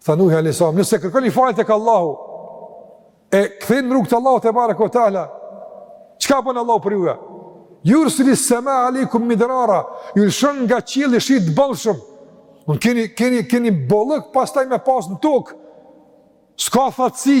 Tha Nuhi alayhis salam, nëse kërkoni falje tek Allahu e ktheheni në rrugë të Allahut tebareke ve teala. Çka bën Allahu për juve? Yursili sama alaykum midrara, ju lshon nga qielli shi të bollshëm. Edhe keni keni keni bollëk pastaj me pas në tokë. S'ka thatësi.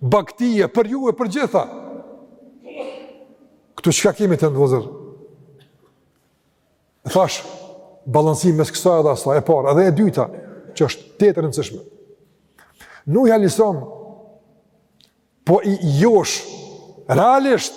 Bagëtie, për ju e për gjitha. Këtu çka kemi të nënvizuar? E thash, balansim mes kësaj edhe asaj, e para, edhe e dyta, që është tepër e rëndësishme. Nuhi alejhi selam, po i josh, realisht,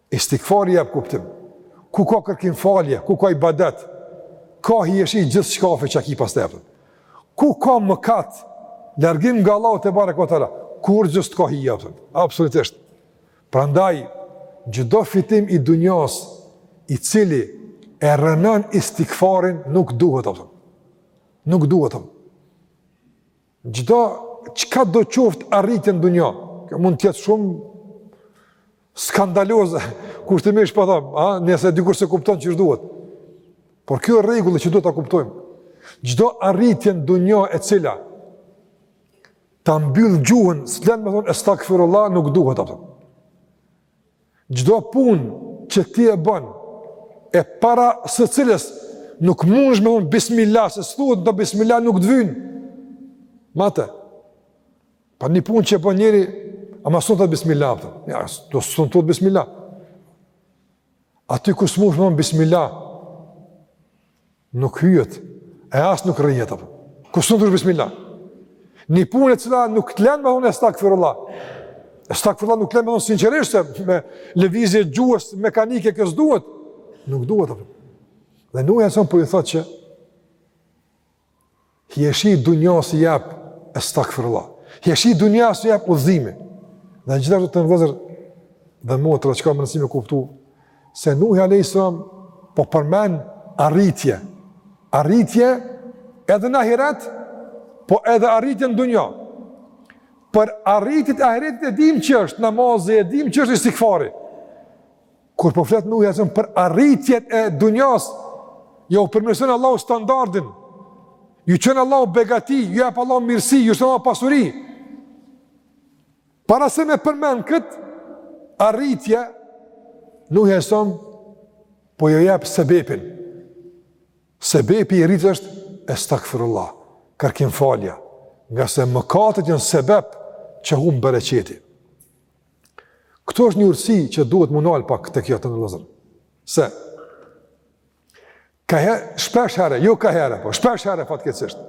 Istigfari i jep kuptim. Ku ka kërkim falje, ku ka ibadet, ka hieshi gjithçka, fe që e ki pastaj, a kupton. Ku ka mëkat, largim nga Allahu tebareke ve teala, kurgjë s'të ka hije, a kupton, absolutisht. Prandaj, çdo fitim i dunjas i cili e rrënon istigfarin nuk duhet, a kupton. Nuk duhet, a kupton. Çdo çkado qoftë arritje në dunja, kjo mund të jetë shumë skandaloze, kushtimisht po them, a, nëse dikush s'e kupton qysh duhet. Por kjo është rregulli që duhet ta kuptojmë. Çdo arritje në dunja e cila ta mbyll gjuhën, s'të len me thon estagfirullah nuk duhet, a kupton. Çdo punë që ti e bën e para së cilës nuk mundesh me thonë bismillah, se s'thuhet dot bismillah nuk të vyn. Mate. Para një punë që e bën njeri, a mos thuhet bismillah, të. Ja, a s'thuhet bismillah. Aty ku s'mundesh me thonë bismillah, Nuk hyet, e as nuk rrihet, apo. Ku s'mun thush bismillah? Një punë e cila nuk të len me thonë estagfirullah. Estagfirullah nuk të len me thonë sinqerisht se me lëvizje gjuhës mekanike kjo s'duhet. Nuk duhet, apo. Dhe Nuhi alejhi selam po i thotë që Hijeshi dunjasë i jep estagfirullah. Hijeshi dunjasë i jep udhëzimi. Dhe gjithashtu vllezër dhe motra çka me rëndësi me kuptu se Nuhi alejhi selam po përmend arritje. Arritje edhe në ahiret, po edhe arritje në dunja. Për arritjet e ahiretit e dim që është namazi, e dim që është istigfari. Kur po flet Nuhi a.s. për arritjet e dunjasë, jau përmirëson Allahu standardin. Ju çon Allahu begati, ju jap Allahu mirësi, ju çon Allahu pasuri. Para se me përmend kët arritje, Nuhi a.s. po ju jap sebepin. Sebepi i arritjes është estagfirullah, kërkim falja, ngase mëkatet janë sebep që humb bereqeti. Këtu është një urësi që duhet m'u nal pak te kjo vllezër. Se, kaherë, shpesh herë, jo kaherë, po, shpesh herë fatkeqësisht.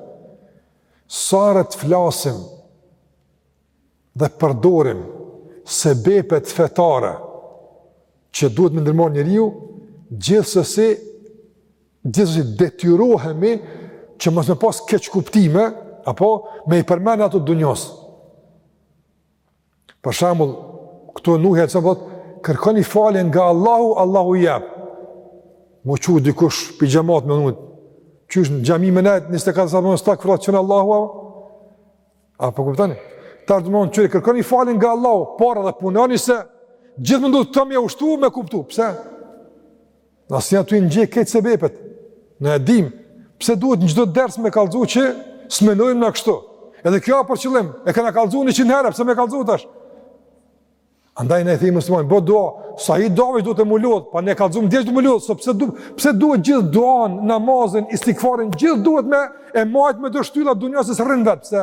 Sa herë të flasim dhe përdorim sebepet fetare që duhet me ndërmor njeriu, gjithsesi, gjithsesi detyrohemi që mos me pas keqkuptime, apo me i përmend ato të dunjasë. Për shembull, këtu Nuhi a.s. thotë, kërkoni falje nga Allahu, Allahu ju jap. Mu çu dikush pi xhematit me thënë. Qysh në xhami me nejt 24 sahat n'estagfirullah t'çon Allahu. A po kuptoni? Tash domethënë kërkoni falje nga Allahu, por edhe punoni se gjithmonë duhet domethënë ashtu me kuptu. Pse? Na s'i atë, nuk i hjekim këto sebepet, na e dimë, pse duhet në çdo ders me kallzu që s'menojmë na kështu. Edhe kjo për qëllim, e kena kallzu njëqind herë, pse me kallzu tash? Andaj ne themi musliman, bëj dua, sa i dua do të më lodh, pa ne kallzum diç të më lodh, sepse du, pse duhet gjithë duan, namazin, istigfarin, gjithë duhet me e majt me do shtylla dunjasë se s'rrin vet, pse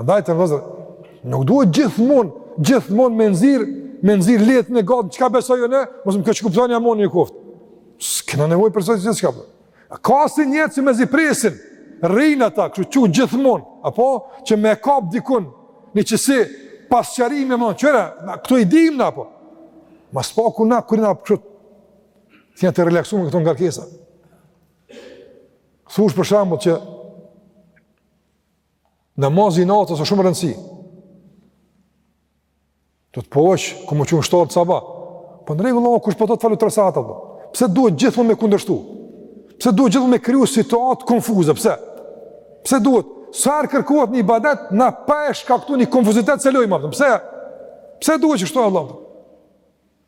Andaj të vëzër, nuk duhet gjithmon, gjithmon me nëzir, me nëzir letë në gatë, që ka besoj e ne, mos më këtë që kuptoni a moni një koftë. Së këna nevoj për sëtë gjithë që ka për. Ka si njerë që me zi presin, rrinë ata, kështë që gjithmon, apo që me kapë dikun, një që si pas qërim e mënë, qëre, na, këto i dim në, apo. Ma spaku na, kërë na për të të relaksu me këto ngarkesa. Thush për shambull që Namazi i natës është shumë me rëndësi. Thotë po hoxhë, ku m'u çu në shtatë sabah. Po në rregull, vlla, kush po të thot falu tre sahata. Pse duhet gjithmonë me kundërshtu? Pse duhet gjithmonë me kriju situatë konfuze? Pse? Pse duhet sa herë kërkohet një ibadet na pa e shkaktu një konfuzitet s'e lajmë atë? Pse? Pse duhet kështu vlla?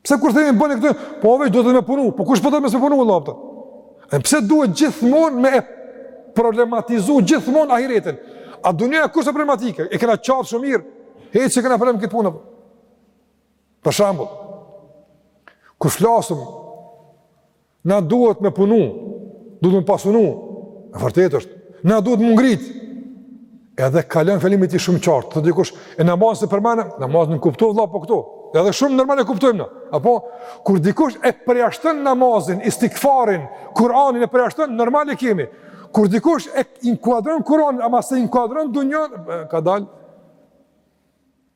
Pse kur themi boni, po veç duhet me punu, po kush po thotë mos me punu vlla, apo? E pse duhet gjithmonë me e problematizu gjithmonë ahiretin? A dunjaja kurrë s'asht problematike? E kena qartë shumë mirë? Hiç s'e kena problem këtë punë? Për shembull, kur flasim Na duhet me punu, duhet me pasunu, e vërtet është, na duhet m'u ngrit, edhe kalon fjalimi tij shumë qartë, thotë dikush, e namazin s'e përmend, namazi nënkuptohet, vla po këtu, edhe shumë normal e kuptojmë ne, apo, kur dikush e përjashton namazin, istigfarin, kuranin e përjashton, normal e kemi, kur dikush e inkuadron kuranin, ama s'e inkuadron dunjan, ka dalë,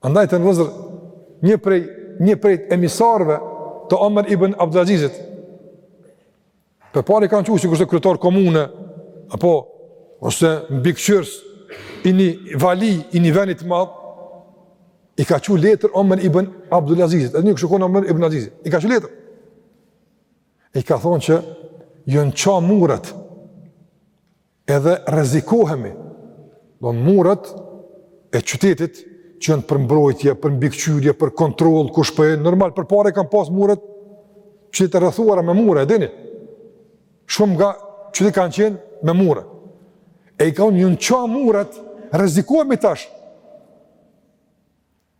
Andaj të nderuar vëllezër, një prej, një prej emisarve të Omer ibn Abdulazizit, përpara i kanë çu si kështu kryetar komune, apo, ose mbikëqyrs i një vali, i një venit të madh, i ka çu letër Omer ibn Abdulazizit, edhe njëkështu konë Omer ibn Abdulazizit, i ka çu letër. I ka thonë që jonë ça muret, Edhe rrezikohemi, domethënë muret e qytetit që janë për mbrojtje, për mbikëqyrje, për kontroll, kush po hyn, normal përpara i kanë pas muret qytetet e rrethuara me mure, e dini. Shumë nga qytetet kanë qenë me mure. E i ka thonë jonë ça muret, rrezikohemi tash.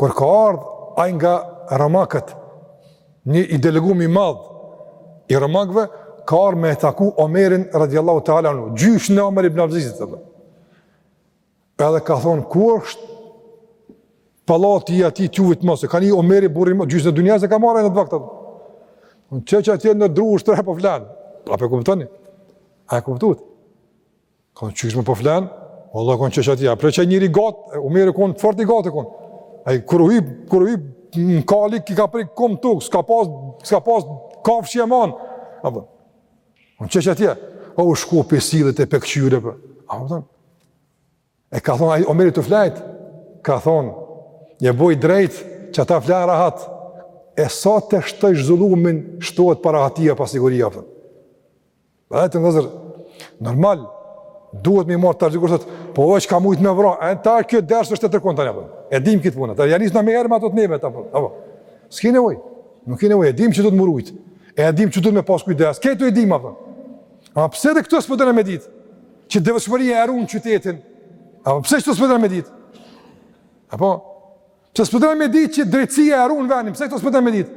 Kur ka ardhë ai nga Romakët, një i delegum i madh i Romakëve, ka ardhë me e taku Omerin radiallahu ta'ala anhu, gjyshin e Omer ibn Abdulazizit të dhe. Edhe ka thonë, ku është palati i atij tujit, masi ka ni Omeri burri, gjysën dunja e ka marrë n'atë vakt të dhe. Qe qatje nën dru shtri po flen, a po e kuptoni? A e kuptut? Konë qysh m'po flen, Allah konë qështu ai, njeri i gatë, Omeri konë fort i gatë konë. A i kur ka hypë, kur ka hypë, në kali i ka prek komët tokë, s'ka pas, s'ka pas kafshë që e man. A për, konë qysh ati, a u shku për silët e për këqyre për. A për, e ka thonë, a i o mire të fletë, ka thonë, ni boj drejtë, qata flen rahatë, e sa të shtoj zullumin, shtohet parehatia, pasiguria për. Dhe të nderuar vëllezër, normal, duhet me i marrë të arë gjëgurë, po e që ka mujtë me vra, e në ta kjo dërshë është të tërkon të njëpër, e dim këtë punë, të janisë në me erë me ato të neve, të apër, apër, s'ki nevoj, nuk ki nevoj, e dim që duhet m'u rujt, e dim që duhet me pas kujdes, këtu e dim, apër, a pëse edhe këtë s'po don me ditë, që devotshmëria e run qytetin, a pëse qitë s'po don me ditë, apo, pse s'po don me ditë që drejtësia e run venin, pse këtë s'po don me ditë,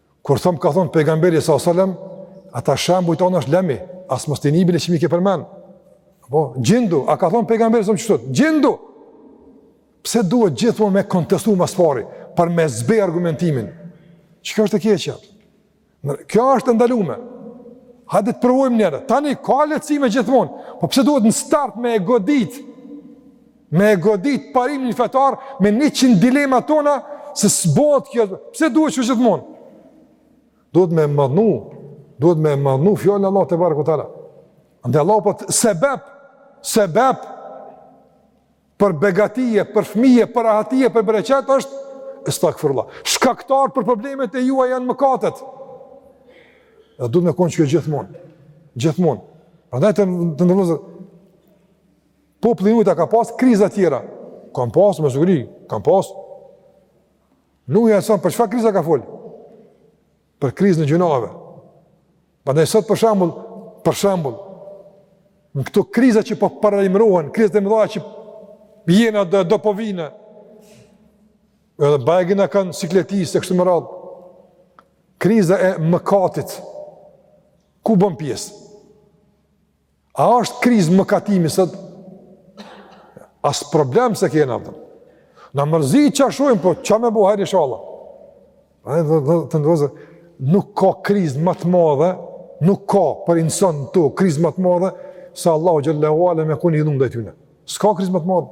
Kur thom ka thonë pejgamberi s.a.s. Ata shembuj të është lemi, as mos të njibin e që m'i ke përmen. Po, gjindu, a ka thonë pejgamberi s.a.s. qështu? Gjindu! Pse duhet gjithmonë me kontestu ma s'pari, për me zbeh argumentimin? Që kjo është e keqja? Kjo është e ndalume. Hajde të provojmë njëherë. Tani, ka lehtësime gjithmonë. Po pse duhet në start me e godit? Me e godit parimin fetar me njëqind dilema tona se s'bohet kjo, pse duhet që gjithmonë? Duhet me madhnu, duhet me madhnu fjala e Allahut tebareke ve teala. Ndë Allah për po sebep, sebep për begatije, për fmije, për rahatije, për bereqet është Estagfirullah. Shkaktar për problemet e juaja janë mëkatet. Dhe duhet me konë qikjo gjithmonë. Gjithmonë. Prandaj të, të nderum vllazër. Populli i Nuhit a ka pas kriza të tjera. Kan pas me siguri, kan pas. Nuhi a.s. për çfarë kriza ka fol. Për krizën e gjynaheve. Prandaj sot për shembull, për shembull, në këto kriza që po paralajmërohen, krizat e mëdha që vijnë do do po vijnë. Edhe bajagi na kanë sikletisë e kështu me radhë. Kriza e mëkatit. Ku bën pjesë? A është krizë mëkatimi sot? As problem s'e kena atë. Na mërzit ça shohim, po ça me bo, hajr ishalla. A edhe, të nderum vllazër, nuk ka krizë më të madhe, nuk ka për insan në tokë krizë më të madhe, se Allahu xhelle ve ala me konë i idhnum ndaj tyne. S'ka krizë më të madhe.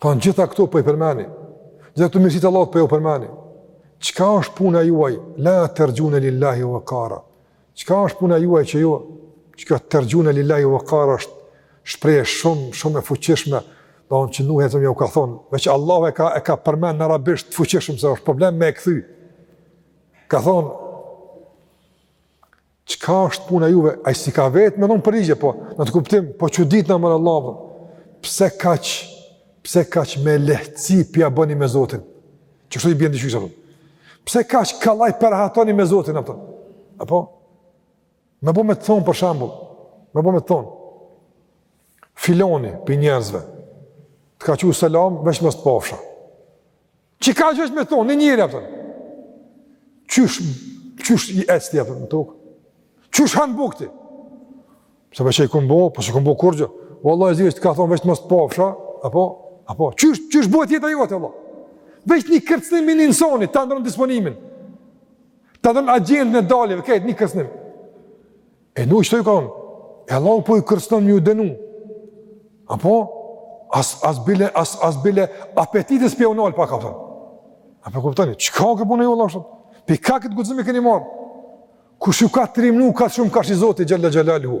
Po në gjitha këto po i përmeni. Gjitha këto mirësi t'Allahut po i përmeni. Çka është puna juaj? La terxhune lillahi vekara. Çka është puna juaj që ju? Qikjo terxhune lillahi vekara është shprehje shumë, shumë e fuqishme. S'di unë qysh Nuhi a.s. jau ka thonë. Veç Allahu e ka, e ka përmen në arabisht të fuqishme, se është problem me e kthy. Ka thonë, Çka është puna juve? Ai s'i ka vetë me dhon përgjigje, po në atë kuptim, po çuditna mor Allahu. Pse kaq? Pse kaq me lehtësi po ia bëni me Zotin? Qështu i bjen diqysh apo? Pse kaq kollaj po rahatoni me Zotin, a kupton? Apo? Me bo me të thon për shembull. Me bo me të thon filani prej njerëzve. Të ka çu selam, veç mos të pafsha. Çka veç me t'thonë një njeri, a kupton. Qysh, qysh ec ti, a kupton, në tokë. Qysh hanë bukë ti. Se për çka i kom bo, po po s'i kom bo kurgjë. O Allah e zirë, që t'ka thonë, veç të mos të pafsha, apo, apo, qysh, qysh bëhet jeta jote, Allah. Veç një kërcnim i një insani, ta ndrron disponimin. Ta ndrron agjendën e daljeve, krejt një kërcnim. E nuk shtoj ka unë, e Allahu po i kërcënon me i dënu. Apo, as, as bile, as, as bile, apetiti s'po ju nal pak a kupton. A po kuptoni, çka ke puna juve Allah shëtë? Prej kah këtë guxim e keni marrë? Kush ju ka trimnu kaq shumë karshi Zotit xhel-le xhelaluhu.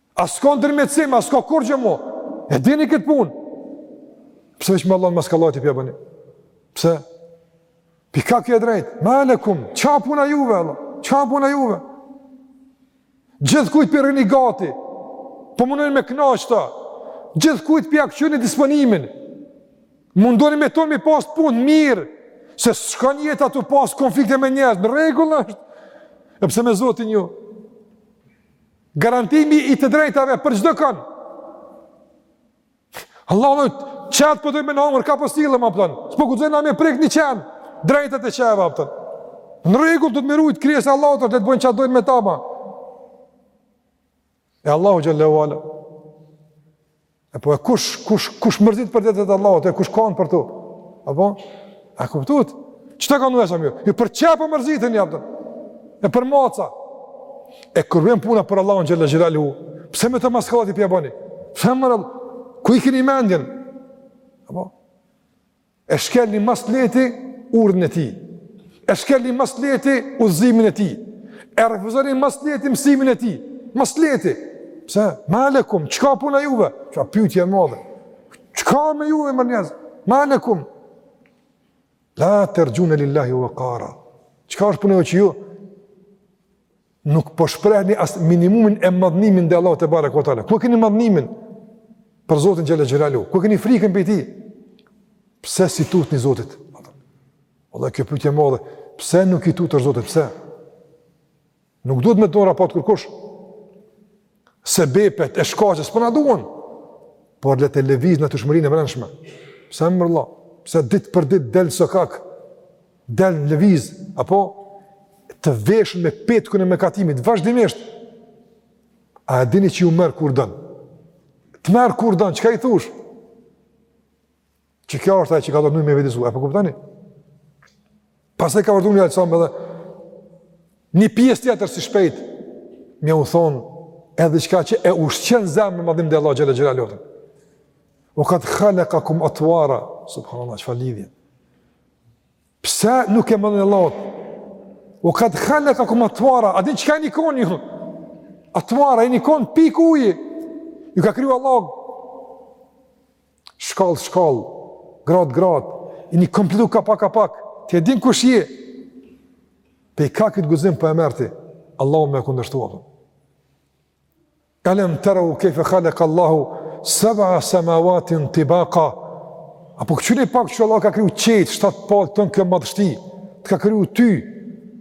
A s'ka ndërmjetësim, a s'ka kurgjë mo? E dini këtë punë? Pse veç me Allahun mas kollajti pja bëni? Pse? Prej kah kjo e drejtë, ma lekum, qa puna juve, Allah? qa puna juve? Gjithkujt po i rrini gati, po mundoni me knaq ata, gjithkujt po ja kqyrni disponimin, mundoni me tonë me pas punën mirë, se s'ka një jetë atë pas konflikte me njerëz, në rregull është, e pse me Zotin jo? Garantimi i të drejtave për çdo kënd. Vallahi qent po dojn me na hangër kah po sillem a kupton. S'po guxojmë na me prek një qen. Drejtat e qenve a kupton. Në rregull duhet me i rujt krijesa Allahut le të bëjnë çka dojn me ta ma. E Allahu xhel-le ue ala. E po e kush, kush, kush mërzitet për drejtat e Allahut, e kush kan për to? A po? A kuptuat? Që të kanë nësham jo? Ju për qen po mërziteni a kupton? E për maca? E kur vjen puna për Allahun xhel-le xhelaluhu? Pse me të mas kollajti pja bani? Pse more, ku e keni mendjen? A po? E shkelni mas lehti urdhnin e tij. E shkelni mas lehti udhëzimin e tij. E refuzoni mas lehti mësimin e tij. Mas lehti. Pse? Ma lekum, çka puna juve? Qa pytje e madhe. Çka me juve, more njerëz? Ma lekum la terxhune lillahi uekara. Çka është puna juve që ju? Nuk po shprehni as minimumin e madhnimit ndaj Allahut tebareke ue teala. Ku e keni madhnimin për Zotin xhel-le xhelaluhu? Ku e keni frikën prej tij? Pse s'i tutni Zotit? Vallahi, kjo pytje e madhe. Pse nuk i tutesh Zotit? Pse? Nuk duhet me të dhon raport kërkush. sebepet e shkaqet po na duan. Por le ta lëviz natyrshmërinë e brendshme. Pse more vëlla? Pse ditë për ditë del n'sokak? Del lëviz apo të veshun me petkun e mëkatimit vazhdimisht. A e dini që ju merr kur don? Të merr kur don, çka i thush? Që kjo është ajo që ka dhënë me vetëdijesuar, a po kuptoni? Pastaj ka vërtetuar ja çon edhe një pjesë tjetër si shpejt me u thon edhe diçka që e ushqen zemrën me madhnim ndaj Allahut xhel-le xhelaluhu. Ue kad halekakum etuara subhanallah çfarë lidhje. Pse nuk e madhnoni Allahun? Ue kad halekakum etuara, a dini çka keni kon ju? Etuara, keni kon pikë uji. Ju ka kriju Allahu shkallë shkallë, gradë gradë, jeni kompletu ka pak ka pak, ti e din kush je, prej ka këtë guzim po e merr ti, Allahun me e kundërshtu atë. Elem terau kejfe khalekallahu seb'a semawatin tibaka, a po këqyrni pak që Allah ka kriju qiejt, shtatë palë tanë këtë madhështi, të ka kriju ty,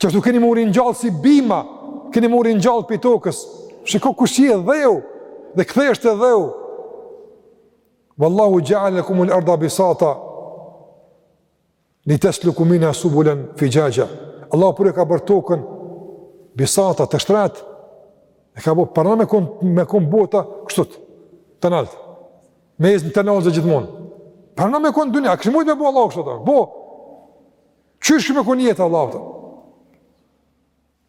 Qashtu keni m'u ringjallë si bima, keni m'u ringjallë prej tokës, shiko kush je dheu, dhe kthehesh te dheu. Wallahu xheale lekumul arda bisata, li tesluku minha subulen fixhaxha. Allahu për ne ka bërë tokën, bisata të shtrat, e ka bo paramendo me kon, me kon bota, kështu, të naltë, me ec në të naltë gjithmonë. Paramendo me kon dunja, a kish mujtë me bo Allahu kështu, po, Qysh kish me kon jeta Allah të?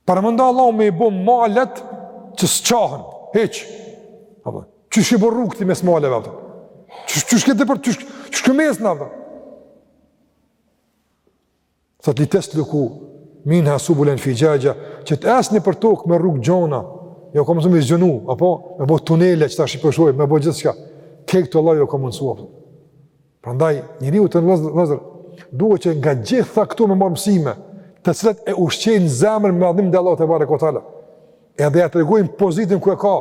Paramendo Allahu me i bo malet që s'çahen, hiç. Qysh i bo rrugë ti mes maleve, Allah të? Qysh, qysh këtë dëpër, qysh, qysh këtë mes në, Allah të? Thotë li tesluku minha subulen fixhaxha, që të ecni nëpër tokë me rrugë t'gjona, jau ka mundësu me zgjonu, apo, me bo tunele që ta shqipëshoj, me bo gjithçka. Krejt këto Allahu jau ka mundësu, apo. Prandaj, njeriu të nderuar vëllezër, duhet që nga gjitha këto me marrë mësime, të cilat e ushqejnë zemrën me madhnim ndaj Allahut tebareke ve teala. Edhe ia tregojnë pozitën ku e ka,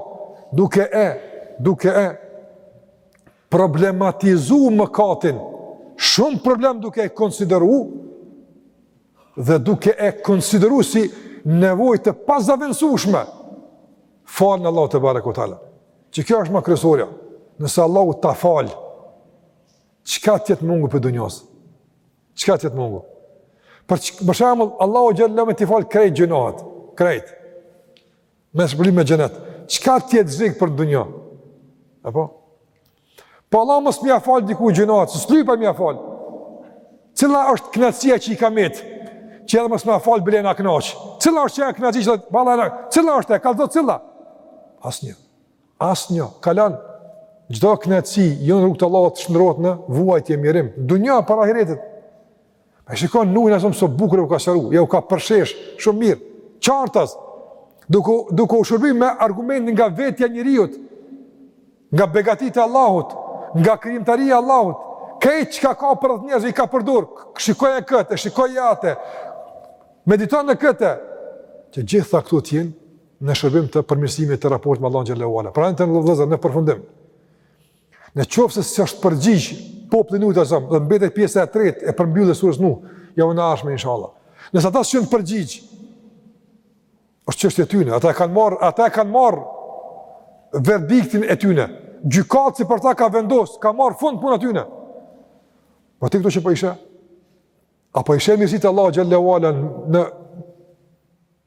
duke e, duke e, problematizu mëkatin, shumë problem duke e konsideru, dhe duke e konsideru si nevojë të pazavendsushme faljen e Allahut tebareke ve teala. Që kjo është më kryesorja, nëse Allahu ta fal, çka t'jet mungu prej dunjasë? Çka t'jet mungu? Për, që, për shembull, Allahu xhel-le me t'i falë krejt gjynahet, krejt, me shpërbly me xhenet, çka t'jet zik për dunja? Apo? Po Allahu mos me ia fal dikujt gjynahet, s'lyp ai me ia fal. Cila është kënaqësia që i ka met? Që edhe mos me ia fal bile na kënaq. Cila është ajo kënaqësi që balla na? Cila është kallzo cila? Asnjë. Asnjë. Kalan çdo kënaqësi jo në rrugë të Allahut shndërrohet në vuajtje e mjerim. Dunja para ahiretit. E shikon Nuhi alejhi selam sa bukur ua ka sqaru, jau ka përshesh, shumë mirë. Qartas. Duke duke u shërby me argumente nga vetja e njeriut. Nga begatitë e Allahut, nga krijimtaria e Allahut, krejt çka ka përreth njerëzve i ka përdor. Shikoje këtë, shikoje atë. Mediton në këtë. Që gjitha këto të jenë në shërbim të përmirësimit të raportit me Allahun xhel-le ve ala. Pra të nderuar vëllezër në përfundim. Në qoftë se s'është përgjigjë populli i Nuhit A.S., dhe mbetet pjesa e tretë, e përmbyllje e sures Nuh, javën e ardhshme, insha Allah. Nëse ata s'janë përgjigjë, është çështje e tyne, ata e kanë marrë, ata e kanë marrë verdiktin e tyne, gjykatësi për ta ka vendosë, ka marrë fund puna e tyne. Po ti këto që po i sheh? A po i sheh mirësitë e Allahut xhele ve ala në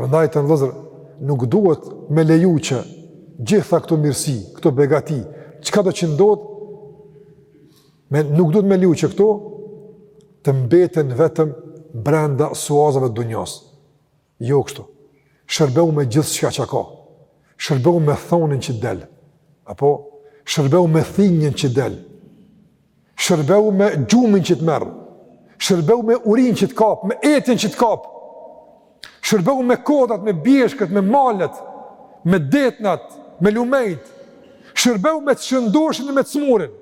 Prandaj të nderuar vëllezër, nuk duhet me leju që gjitha këto mirësi, këto begati, çkado që ndodh, me nuk duhet me leju që këto të mbeten vetëm brenda suazave të dunjos. Jo kështu. Shërbeu me gjithçka që ka. Shërbeu me thonin që del. Apo, shërbeu me thinjën që del. Shërbeu me gjumin që të merr. Shërbeu me urinë që të kap, me etjen që të kap. Shërbeu me kodrat, me bjeshkët, me malet, me detnat, me lumejt. Shërbeu me të shëndoshin e me të smurin,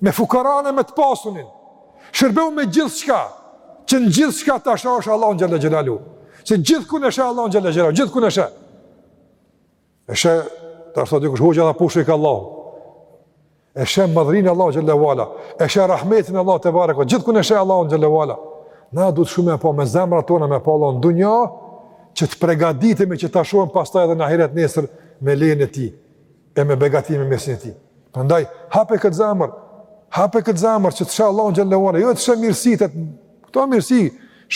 me fukaranë e me të pasunin. Shërbeu me gjithçka, që në gjithçka ta shohësh Allahun xhele xhelaluhu. Se gjithkun e sheh Allahun xhele xhelaluhu, gjithkun e sheh. E sheh, tash thotë dikush, hoxhë edhe po shihka Allahun. E sheh madhërinë e Allahut xhele ve ala. E sheh rahmetin e Allahut tebareke ve teala. Gjithkun e sheh Allahun xhele ve ala. Na duhet shumë me pa, me zemrat tona me pa Allahun në dunja, që të pregaditemi që ta shohim pastaj edhe në ahiret nesër me lejen e tij e me begatinë e mirësinë e tij. Prandaj, hape këtë zemër, hape këtë zemër që ta shohë Allahun xhele ve ala. Jo të shohë mirësitë, këto mirësi,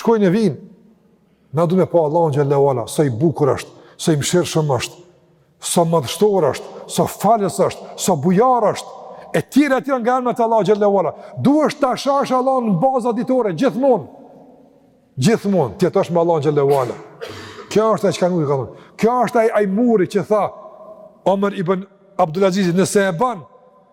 shkojnë e vijnë. Na duhet me pa Allahun xhele ve ala, sa i bukur është, sa i mshirshëm është, sa madhështor është, sa falës është, sa bujar është, e tjera e tjera nga emrat e Allahut xhele ve ala. Duhesh ta shohësh Allahun në baza ditore, gjithmonë, gjithmonë, të jetosh me Allahun xhele ve ala. Kjo është ajo çka Nuhi ka thonë. Kjo është aj muri që tha Omer ibn Abdulazizi, nëse e ban,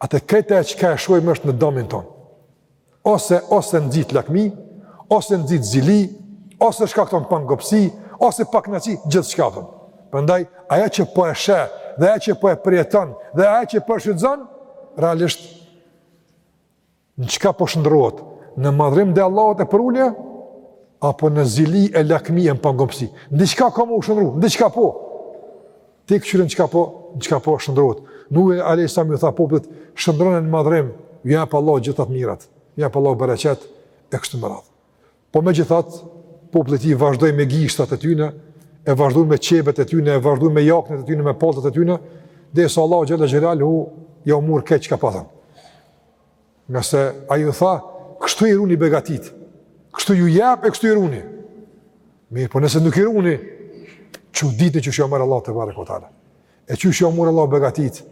Atëherë krejt ajo çka e shohim është në domin tonë. Ose ose nxit lakmi, ose nxit zili, ose shkakton pangopsi, ose paknaqsi gjithçka apo. Prandaj ajo që po e sheh dhe ajo që po e përjeton dhe ajo që po shfrytëzon realisht Në çka po shndërrohet? Në madhrim ndaj Allahut e përulje? Apo në zili e lakmi e në pangopësi? Në diçka ka me u shndërru. Në diçka po. Ti kqyre në çka po? Në çka po shndërrohet? Nuhi A.S. ju tha popullit, shndërrone në madhrim, ju jep Allahu gjitha të mirat, ju jep Allahu bereqet, e kështu me radhë. Po megjithatë, populli i tij vazhdoi me gishtat e tyne, e vazhdoi me qebet e tyne, e vazhdoi me jaknet e tyne, me palltot e tyne, derisa Allahu xhele xhelaluhu jau murr krejt çka patën. Nëse ai ju tha, kështu i runi begatitë, kështu ju jep e kështu i runi. Mirë, po nëse nuk i runi, që ta dini qysh jau merr Allahu tebareke ve teala. E qysh ja u mor Allahu begatitë?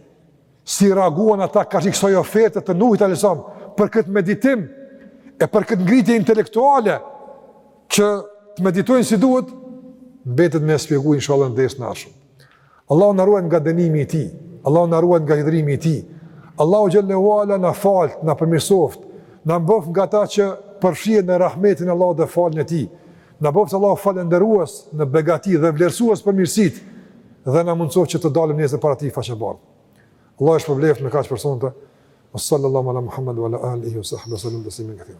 Si reaguan ata karshi kësaj oferte të Nuhit alayhis salam për këtë meditim e për këtë ngritje intelektuale që të meditojnë si duhet, mbetet me shpjegu inshallah në dersin e ardhshëm. Allahu na ruajt nga dënimi i tij, Allahu na ruajt nga hidhrimi i tij. Allahu xhelle ue ala na falt, na përmirësoft, na boft nga ata që përfshihen në rahmetin e Allahut dhe faljen e tij. Na bëftë Allahu falënderues në begati dhe vlerësues për mirësitë dhe na mundësof që të dalim nesër para tij faqebardhë. Allahu ju shpërbleft, me kaq për sonte. Wa sallallahu ala Muhammed wa ala alihi wa sahbihi wa sallim tasliman kethira.